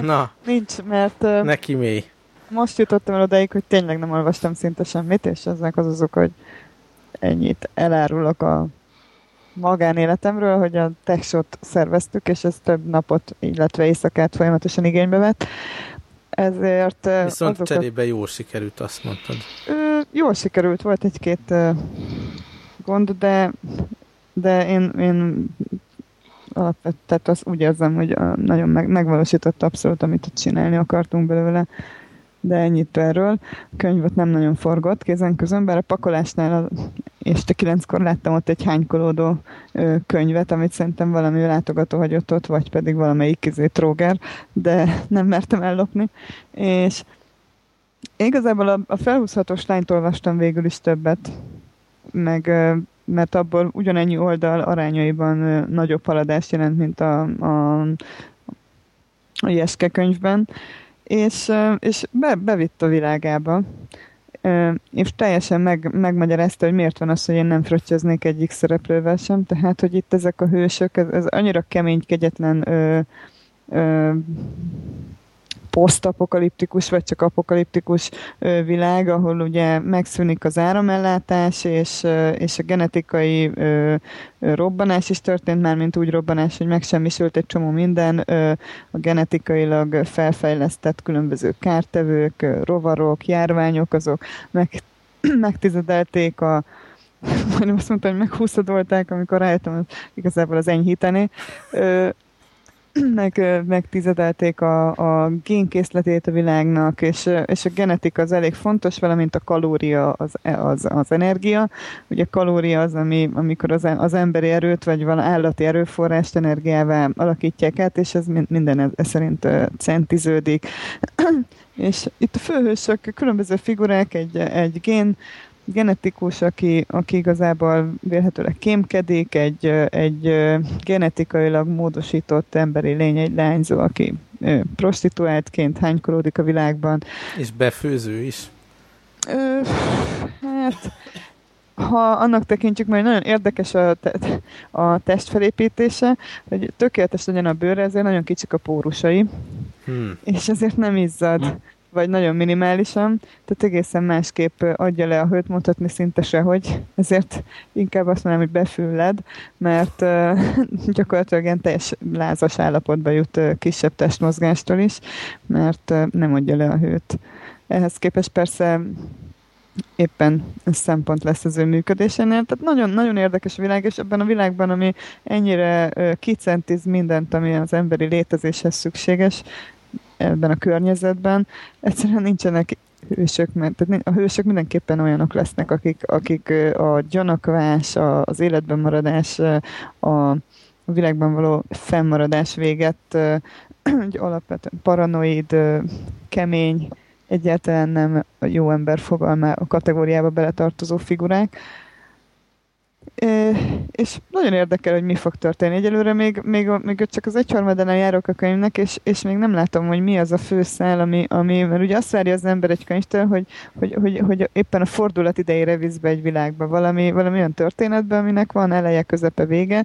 Na. [laughs] Nincs, mert... Ö, neki mély. Most jutottam el odaig, hogy tényleg nem olvastam szinte semmit, és ezek az azok, hogy ennyit elárulok a magánéletemről, hogy a techsot szerveztük, és ez több napot, illetve éjszakát folyamatosan igénybe vett ezért... Viszont azokat... cserébe jól sikerült, azt mondtad. Ö, jól sikerült, volt egy-két gond, de, de én, én tehát azt úgy érzem, hogy nagyon meg, megvalósított abszolút, amit csinálni akartunk belőle. De ennyit erről. A könyvet nem nagyon forgott kézen közön, bár a pakolásnál a, este kilenckor láttam ott egy hánykolódó ö, könyvet, amit szerintem valami látogató hagyott ott, vagy pedig valamelyik izé tróger, de nem mertem ellopni. És igazából a, a felhúzhatós lányt olvastam végül is többet, meg mert abból ugyanennyi oldal arányaiban nagyobb haladást jelent, mint a, a, a Jeske könyvben, és, és be, bevitt a világába, és teljesen meg, megmagyarázta, hogy miért van az, hogy én nem fröccsöznék egyik szereplővel sem, tehát, hogy itt ezek a hősök, ez, ez annyira kemény, kegyetlen ö, ö, posztapokaliptikus, vagy csak apokaliptikus világ, ahol ugye megszűnik az áramellátás, és, és a genetikai robbanás is történt már, mint úgy robbanás, hogy megsemmisült egy csomó minden, a genetikailag felfejlesztett különböző kártevők, rovarok, járványok, azok meg, [clears throat] megtizedelték a, [clears throat] majdnem azt mondtam, hogy meghúszadolták, amikor rájöttem, igazából az enyhíteni [clears throat] meg, megtizedelték a, a génkészletét a világnak, és, és a genetika az elég fontos, valamint a kalória az, az, az energia. Ugye a kalória az, ami, amikor az, az emberi erőt, vagy van állati erőforrást energiával alakítják át, és ez minden ez szerint centiződik. [clears throat] és itt a főhősök, különböző figurák, egy, egy gén, genetikus, aki, aki igazából vélhetőleg kémkedik, egy, egy genetikailag módosított emberi lény, egy lányzó, aki prostituáltként hánykolódik a világban. És befőző is. Ö, hát, ha annak tekintjük, mert nagyon érdekes a, te, a testfelépítése, hogy tökéletes legyen a bőre, ezért nagyon kicsik a pórusai, hmm. és ezért nem izzad. Hmm vagy nagyon minimálisan, tehát egészen másképp adja le a hőt, mondhatni szinte se, hogy ezért inkább azt mondom, hogy befülled, mert uh, [laughs] gyakorlatilag ilyen teljes lázas állapotba jut uh, kisebb testmozgástól is, mert uh, nem adja le a hőt. Ehhez képest persze éppen szempont lesz az ő működésénél. Tehát nagyon, nagyon érdekes a világ, és ebben a világban, ami ennyire kicentiz mindent, ami az emberi létezéshez szükséges, ebben a környezetben, egyszerűen nincsenek hősök, mert tehát a hősök mindenképpen olyanok lesznek, akik, akik a gyanakvás, az életben maradás, a világban való fennmaradás véget, [clears throat] egy alapvetően paranoid, kemény, egyáltalán nem a jó ember fogalmá a kategóriába beletartozó figurák, és nagyon érdekel, hogy mi fog történni. Egyelőre még, még, még csak az egyharmadánál járok a könyvnek, és, és még nem látom, hogy mi az a főszál, ami, ami mert ugye azt várja az ember egy könyvtől, hogy, hogy, hogy, hogy éppen a fordulat idejére visz be egy világba valami, valami olyan történetbe, aminek van eleje, közepe, vége,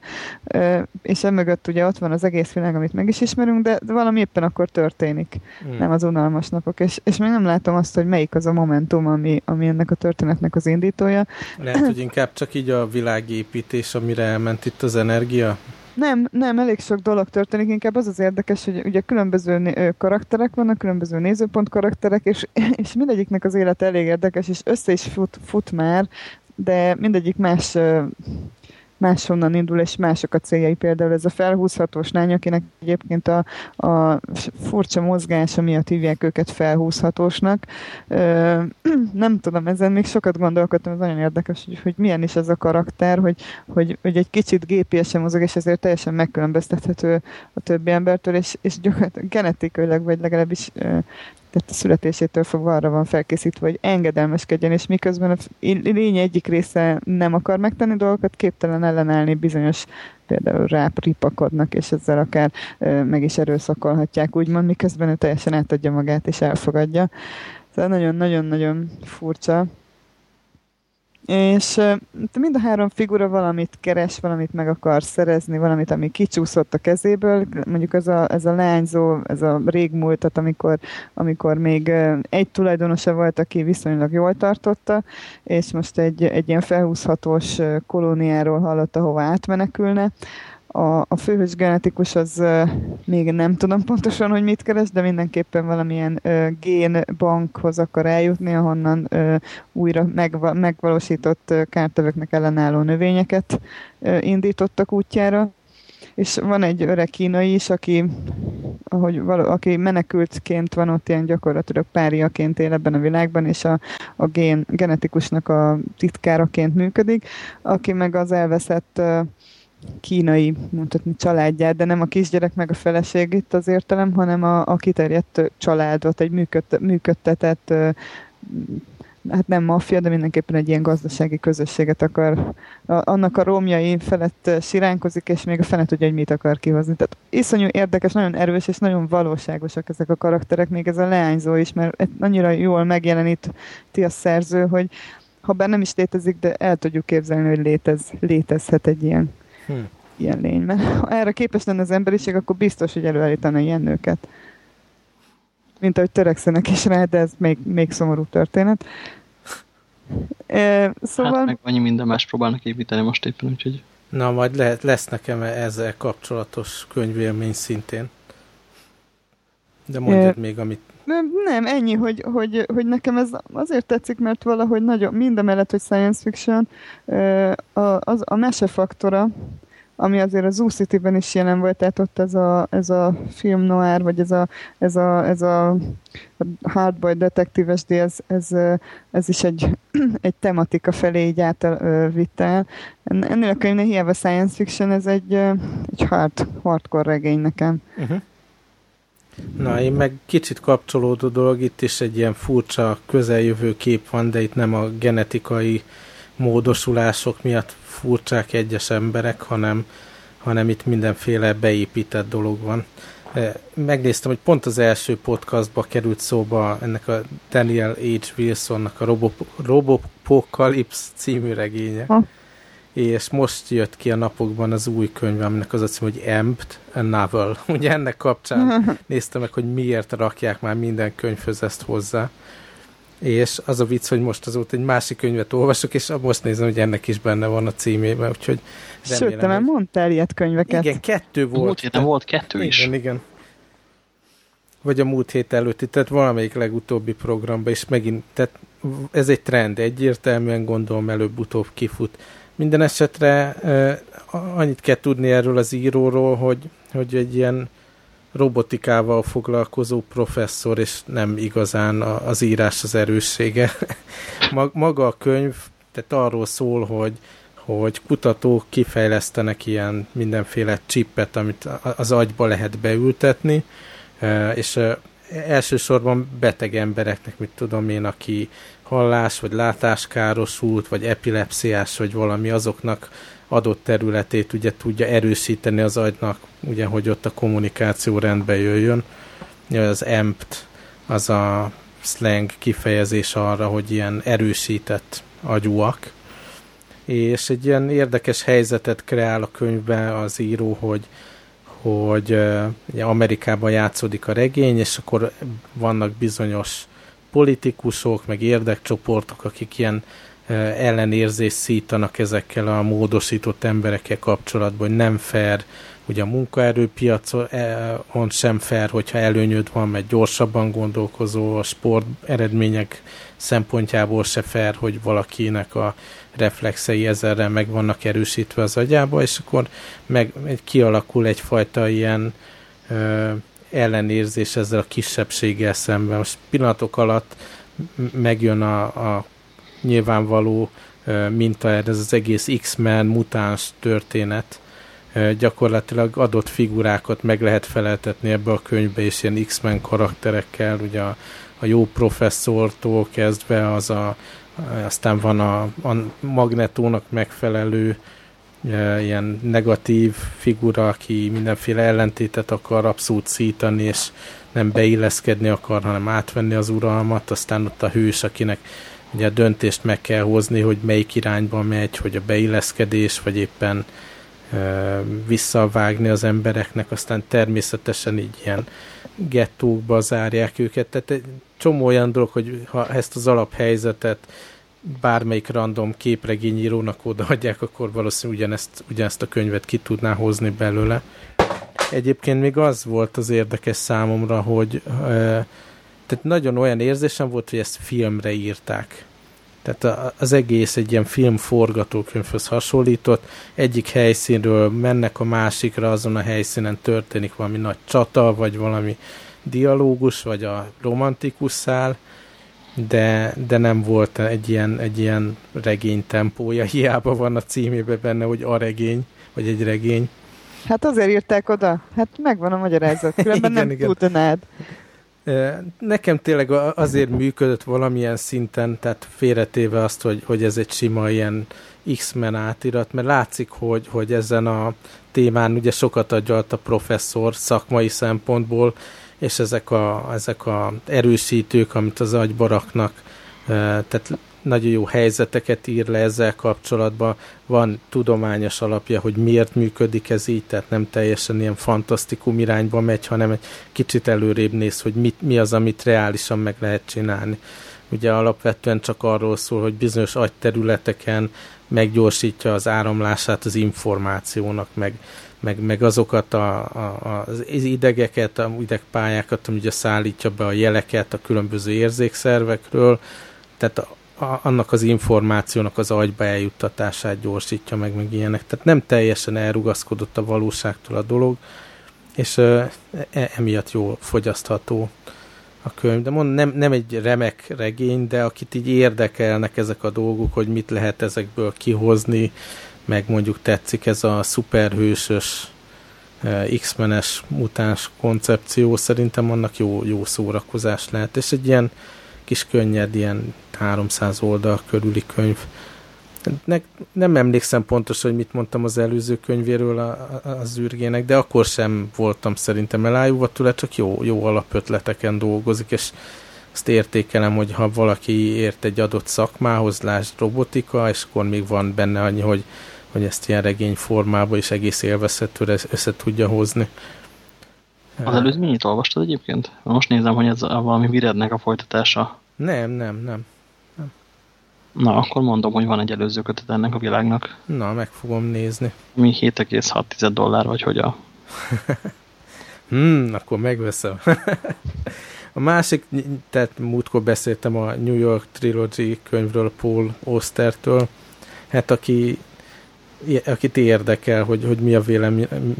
és emögött ugye ott van az egész világ, amit meg is ismerünk, de, de valami éppen akkor történik, hmm. nem az unalmas napok, és, és még nem látom azt, hogy melyik az a momentum, ami, ami ennek a történetnek az indítója. Lehet, hogy inkább csak így a világ világépítés, amire elment itt az energia? Nem, nem, elég sok dolog történik, inkább az az érdekes, hogy ugye különböző karakterek vannak, különböző nézőpont karakterek, és, [laughs] és mindegyiknek az élet elég érdekes, és össze is fut, fut már, de mindegyik más máshonnan indul, és mások a céljai. Például ez a felhúzhatós lány, akinek egyébként a, a furcsa mozgása miatt hívják őket felhúzhatósnak. Ö, [clears throat] nem tudom, ezen még sokat gondolkodtam, ez nagyon érdekes, hogy, hogy milyen is ez a karakter, hogy, hogy, hogy egy kicsit gépiesen mozog, és ezért teljesen megkülönböztethető a többi embertől, és, és genetikailag, vagy legalábbis tehát a születésétől fogva arra van felkészítve, hogy engedelmeskedjen, és miközben a lény egyik része nem akar megtenni dolgokat, képtelen ellenállni bizonyos például rápripakodnak, és ezzel akár ö, meg is erőszakolhatják, úgymond, miközben ő teljesen átadja magát és elfogadja. Szóval nagyon-nagyon-nagyon furcsa és mind a három figura valamit keres, valamit meg akar szerezni, valamit, ami kicsúszott a kezéből. Mondjuk ez a, ez a lányzó, ez a régmúltat, amikor, amikor még egy tulajdonosa volt, aki viszonylag jól tartotta, és most egy, egy ilyen felhúzhatós kolóniáról hallott, ahova átmenekülne a, a főhős genetikus az uh, még nem tudom pontosan, hogy mit keres, de mindenképpen valamilyen uh, génbankhoz akar eljutni, ahonnan uh, újra megva, megvalósított uh, ellenálló növényeket uh, indítottak útjára. És van egy öreg kínai is, aki, hogy való, aki menekültként van ott ilyen gyakorlatilag páriaként él ebben a világban, és a, a gén, genetikusnak a titkáraként működik, aki meg az elveszett kínai, mondhatni családját, de nem a kisgyerek meg a feleség itt az értelem, hanem a, a kiterjedt családot, egy működt, működtetett hát nem maffia, de mindenképpen egy ilyen gazdasági közösséget akar, a, annak a romjai felett siránkozik, és még a fene tudja, hogy mit akar kihozni. Tehát iszonyú érdekes, nagyon erős és nagyon valóságosak ezek a karakterek, még ez a leányzó is, mert annyira jól megjeleníti a szerző, hogy ha bár nem is létezik, de el tudjuk képzelni, hogy létez, létezhet egy ilyen, hmm. ilyen lény. Mert ha erre képes lenne az emberiség, akkor biztos, hogy előállítana ilyen nőket mint ahogy törekszenek is rá, de ez még, még szomorú történet. E, szóval... Hát meg annyi minden más próbálnak építeni most éppen, úgyhogy... Na, majd lehet, lesz nekem ezzel kapcsolatos könyvélmény szintén. De mondjad e... még, amit... Nem, ennyi, hogy, hogy, hogy nekem ez azért tetszik, mert valahogy nagyon, mind a mellett, hogy science fiction, a, az, a mesefaktora, ami azért az City-ben is jelen volt, tehát ott ez a, ez a film noir, vagy ez a, ez a, ez a hardboy detektíves, de ez, ez, ez is egy, [clears throat] egy tematika felé így átvitt el. Ennél a könyvnél hiába science fiction, ez egy, egy hard, hardcore regény nekem. Uh-huh. Na, én meg kicsit kapcsolódó dolog, itt is egy ilyen furcsa közeljövő kép van, de itt nem a genetikai módosulások miatt furcsák egyes emberek, hanem, hanem itt mindenféle beépített dolog van. E, megnéztem, hogy pont az első podcastba került szóba ennek a Daniel H. Wilsonnak a Robopocalypse című regénye. Ha. És most jött ki a napokban az új könyv, aminek az a cím, hogy Empt, a Novel. [laughs] Ugye ennek kapcsán [laughs] néztem meg, hogy miért rakják már minden könyvhöz ezt hozzá és az a vicc, hogy most azóta egy másik könyvet olvasok, és most nézem, hogy ennek is benne van a címében, úgyhogy remélem, Sőt, te már mondtál ilyet könyveket. Igen, kettő volt. Múlt héten volt kettő is. Igen, igen. Vagy a múlt hét előtti, tehát valamelyik legutóbbi programban, és megint, tehát ez egy trend, egyértelműen gondolom előbb-utóbb kifut. Minden esetre annyit kell tudni erről az íróról, hogy, hogy egy ilyen robotikával foglalkozó professzor, és nem igazán az írás az erőssége. [laughs] Maga a könyv tehát arról szól, hogy, hogy kutatók kifejlesztenek ilyen mindenféle csippet, amit az agyba lehet beültetni, és elsősorban beteg embereknek, mit tudom én, aki hallás vagy látáskárosult, vagy epilepsziás, vagy valami azoknak adott területét ugye tudja erősíteni az agynak, ugye, hogy ott a kommunikáció rendbe jöjjön. Az EMPT az a slang kifejezés arra, hogy ilyen erősített agyúak. És egy ilyen érdekes helyzetet kreál a könyvben az író, hogy hogy ugye Amerikában játszódik a regény, és akkor vannak bizonyos politikusok, meg érdekcsoportok, akik ilyen ellenérzést szítanak ezekkel a módosított emberekkel kapcsolatban, hogy nem fair, ugye a munkaerőpiacon sem fair, hogyha előnyöd van, mert gyorsabban gondolkozó, a sport eredmények szempontjából se fair, hogy valakinek a reflexei ezerre meg vannak erősítve az agyába, és akkor meg kialakul egyfajta ilyen ö, ellenérzés ezzel a kisebbséggel szemben. Most pillanatok alatt megjön a, a nyilvánvaló minta ez az egész X-Men mutáns történet. Gyakorlatilag adott figurákat meg lehet feleltetni ebbe a könyvbe, és ilyen X-Men karakterekkel, ugye a, a jó professzortól kezdve az a, aztán van a, a magnetónak megfelelő ilyen negatív figura, aki mindenféle ellentétet akar abszolút szítani, és nem beilleszkedni akar, hanem átvenni az uralmat, aztán ott a hős, akinek ugye a döntést meg kell hozni, hogy melyik irányba megy, hogy a beilleszkedés, vagy éppen e, visszavágni az embereknek, aztán természetesen így ilyen gettókba zárják őket. Tehát egy csomó olyan dolog, hogy ha ezt az alaphelyzetet bármelyik random képregényírónak odaadják, akkor valószínűleg ugyanezt, ugyanezt a könyvet ki tudná hozni belőle. Egyébként még az volt az érdekes számomra, hogy tehát nagyon olyan érzésem volt, hogy ezt filmre írták. Tehát az egész egy ilyen film forgatókönyvhöz hasonlított. Egyik helyszínről mennek a másikra, azon a helyszínen történik valami nagy csata, vagy valami dialógus, vagy a romantikus szál, de, de nem volt egy ilyen, egy ilyen regény tempója. [laughs] Hiába van a címében benne, hogy a regény, vagy egy regény. Hát azért írták oda. Hát megvan a magyarázat, különben [laughs] igen, nem igen. tudnád. Nekem tényleg azért működött valamilyen szinten, tehát félretéve azt, hogy, hogy ez egy sima ilyen X-Men átirat, mert látszik, hogy, hogy ezen a témán ugye sokat agyalt a professzor szakmai szempontból, és ezek a, ezek a erősítők, amit az agybaraknak, tehát nagyon jó helyzeteket ír le ezzel kapcsolatban, van tudományos alapja, hogy miért működik ez így, tehát nem teljesen ilyen fantasztikum irányba megy, hanem egy kicsit előrébb néz, hogy mit, mi az, amit reálisan meg lehet csinálni. Ugye alapvetően csak arról szól, hogy bizonyos agyterületeken meggyorsítja az áramlását az információnak, meg, meg, meg azokat a, a, az idegeket, a idegpályákat, ugye szállítja be a jeleket a különböző érzékszervekről, tehát a, annak az információnak az agyba eljuttatását gyorsítja meg, meg ilyenek. Tehát nem teljesen elrugaszkodott a valóságtól a dolog, és e, emiatt jól fogyasztható a könyv. De mond, nem, nem egy remek regény, de akit így érdekelnek ezek a dolgok, hogy mit lehet ezekből kihozni, meg mondjuk tetszik ez a szuperhősös X-menes mutáns koncepció, szerintem annak jó, jó szórakozás lehet. És egy ilyen kis könnyed, ilyen 300 oldal körüli könyv. Ne, nem emlékszem pontosan, hogy mit mondtam az előző könyvéről a, a, az űrgének, de akkor sem voltam szerintem elájúva tőle, csak jó, jó alapötleteken dolgozik, és azt értékelem, hogy ha valaki ért egy adott szakmához, lásd robotika, és akkor még van benne annyi, hogy, hogy ezt ilyen regény formába is egész élvezhetőre össze tudja hozni. Az előzményét olvastad egyébként? Most nézem, hogy ez valami virednek a folytatása. Nem, nem, nem. nem. Na, akkor mondom, hogy van egy előző kötet ennek a világnak. Na, meg fogom nézni. Mi 7,6 dollár, vagy hogy a... [laughs] hmm, akkor megveszem. [laughs] a másik, tehát múltkor beszéltem a New York Trilogy könyvről Paul Ostertől, hát aki akit érdekel, hogy, hogy mi a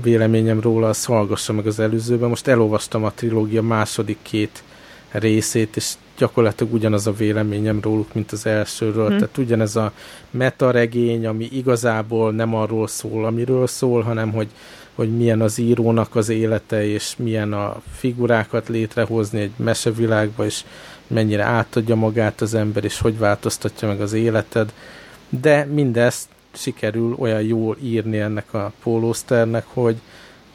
véleményem róla, az hallgassa meg az előzőben. Most elolvastam a trilógia második két részét, és gyakorlatilag ugyanaz a véleményem róluk, mint az elsőről. Hmm. Tehát ugyanez a metaregény, ami igazából nem arról szól, amiről szól, hanem hogy, hogy milyen az írónak az élete, és milyen a figurákat létrehozni egy mesevilágba, és mennyire átadja magát az ember, és hogy változtatja meg az életed. De mindezt sikerül olyan jól írni ennek a pólószternek, hogy,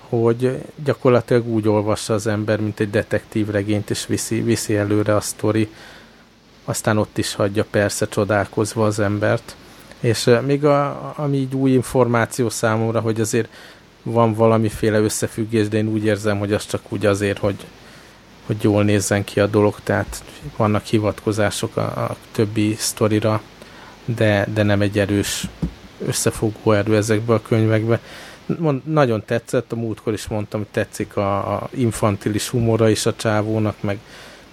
hogy gyakorlatilag úgy olvassa az ember, mint egy detektív regényt, és viszi, viszi előre a sztori. Aztán ott is hagyja persze csodálkozva az embert. És még a, ami így új információ számomra, hogy azért van valamiféle összefüggés, de én úgy érzem, hogy az csak úgy azért, hogy, hogy jól nézzen ki a dolog, tehát vannak hivatkozások a, a többi sztorira, de, de nem egy erős összefogó erő ezekbe a könyvekbe. Nagyon tetszett, a múltkor is mondtam, hogy tetszik a, a infantilis humora is a csávónak, meg,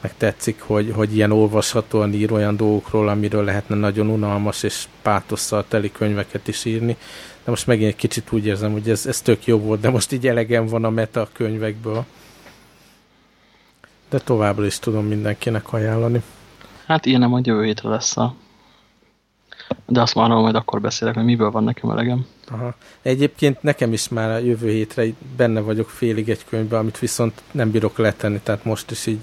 meg tetszik, hogy, hogy ilyen olvashatóan ír olyan dolgokról, amiről lehetne nagyon unalmas és pátosszal teli könyveket is írni. De most megint egy kicsit úgy érzem, hogy ez, ez tök jó volt, de most így elegem van a meta könyvekből. De továbbra is tudom mindenkinek ajánlani. Hát ilyen nem, hogy jövő lesz a de azt már majd akkor beszélek, hogy miből van nekem elegem. Aha. Egyébként nekem is már a jövő hétre benne vagyok félig egy könyvben, amit viszont nem bírok letenni, tehát most is így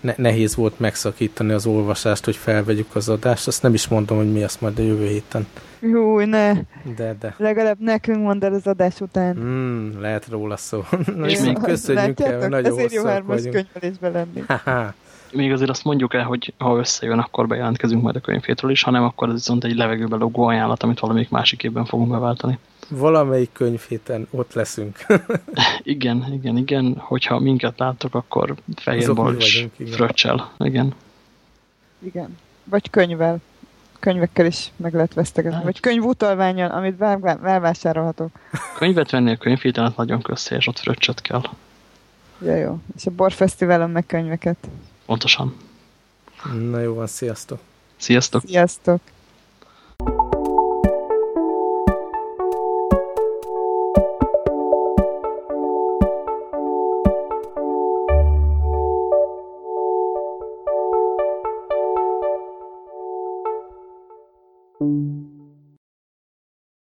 ne nehéz volt megszakítani az olvasást, hogy felvegyük az adást. Azt nem is mondom, hogy mi azt majd a jövő héten. Jó, ne. De, de. Legalább nekünk mondd el az adás után. Mm, lehet róla szó. [laughs] Na, és még köszönjük el, nagyon Ezért jó hármas könyvelésben lenni. Még azért azt mondjuk el, hogy ha összejön, akkor bejelentkezünk majd a könyvhétről is, hanem akkor ez viszont egy levegőbe logó ajánlat, amit valamelyik másik évben fogunk beváltani. Valamelyik könyvhéten ott leszünk. [laughs] igen, igen, igen. Hogyha minket láttok, akkor fehér és fröccsel. Igen. Igen. Vagy könyvvel. Könyvekkel is meg lehet vesztegetni. Hát. Vagy könyvutalványjal, amit elvásárolhatok. Könyvet venni a könyvhéten, nagyon közszélyes, ott fröccsöt kell. Ja, jó. És a borfesztiválon meg könyveket. Pontosan. Na jó van, sziasztok! Sziasztok! Sziasztok!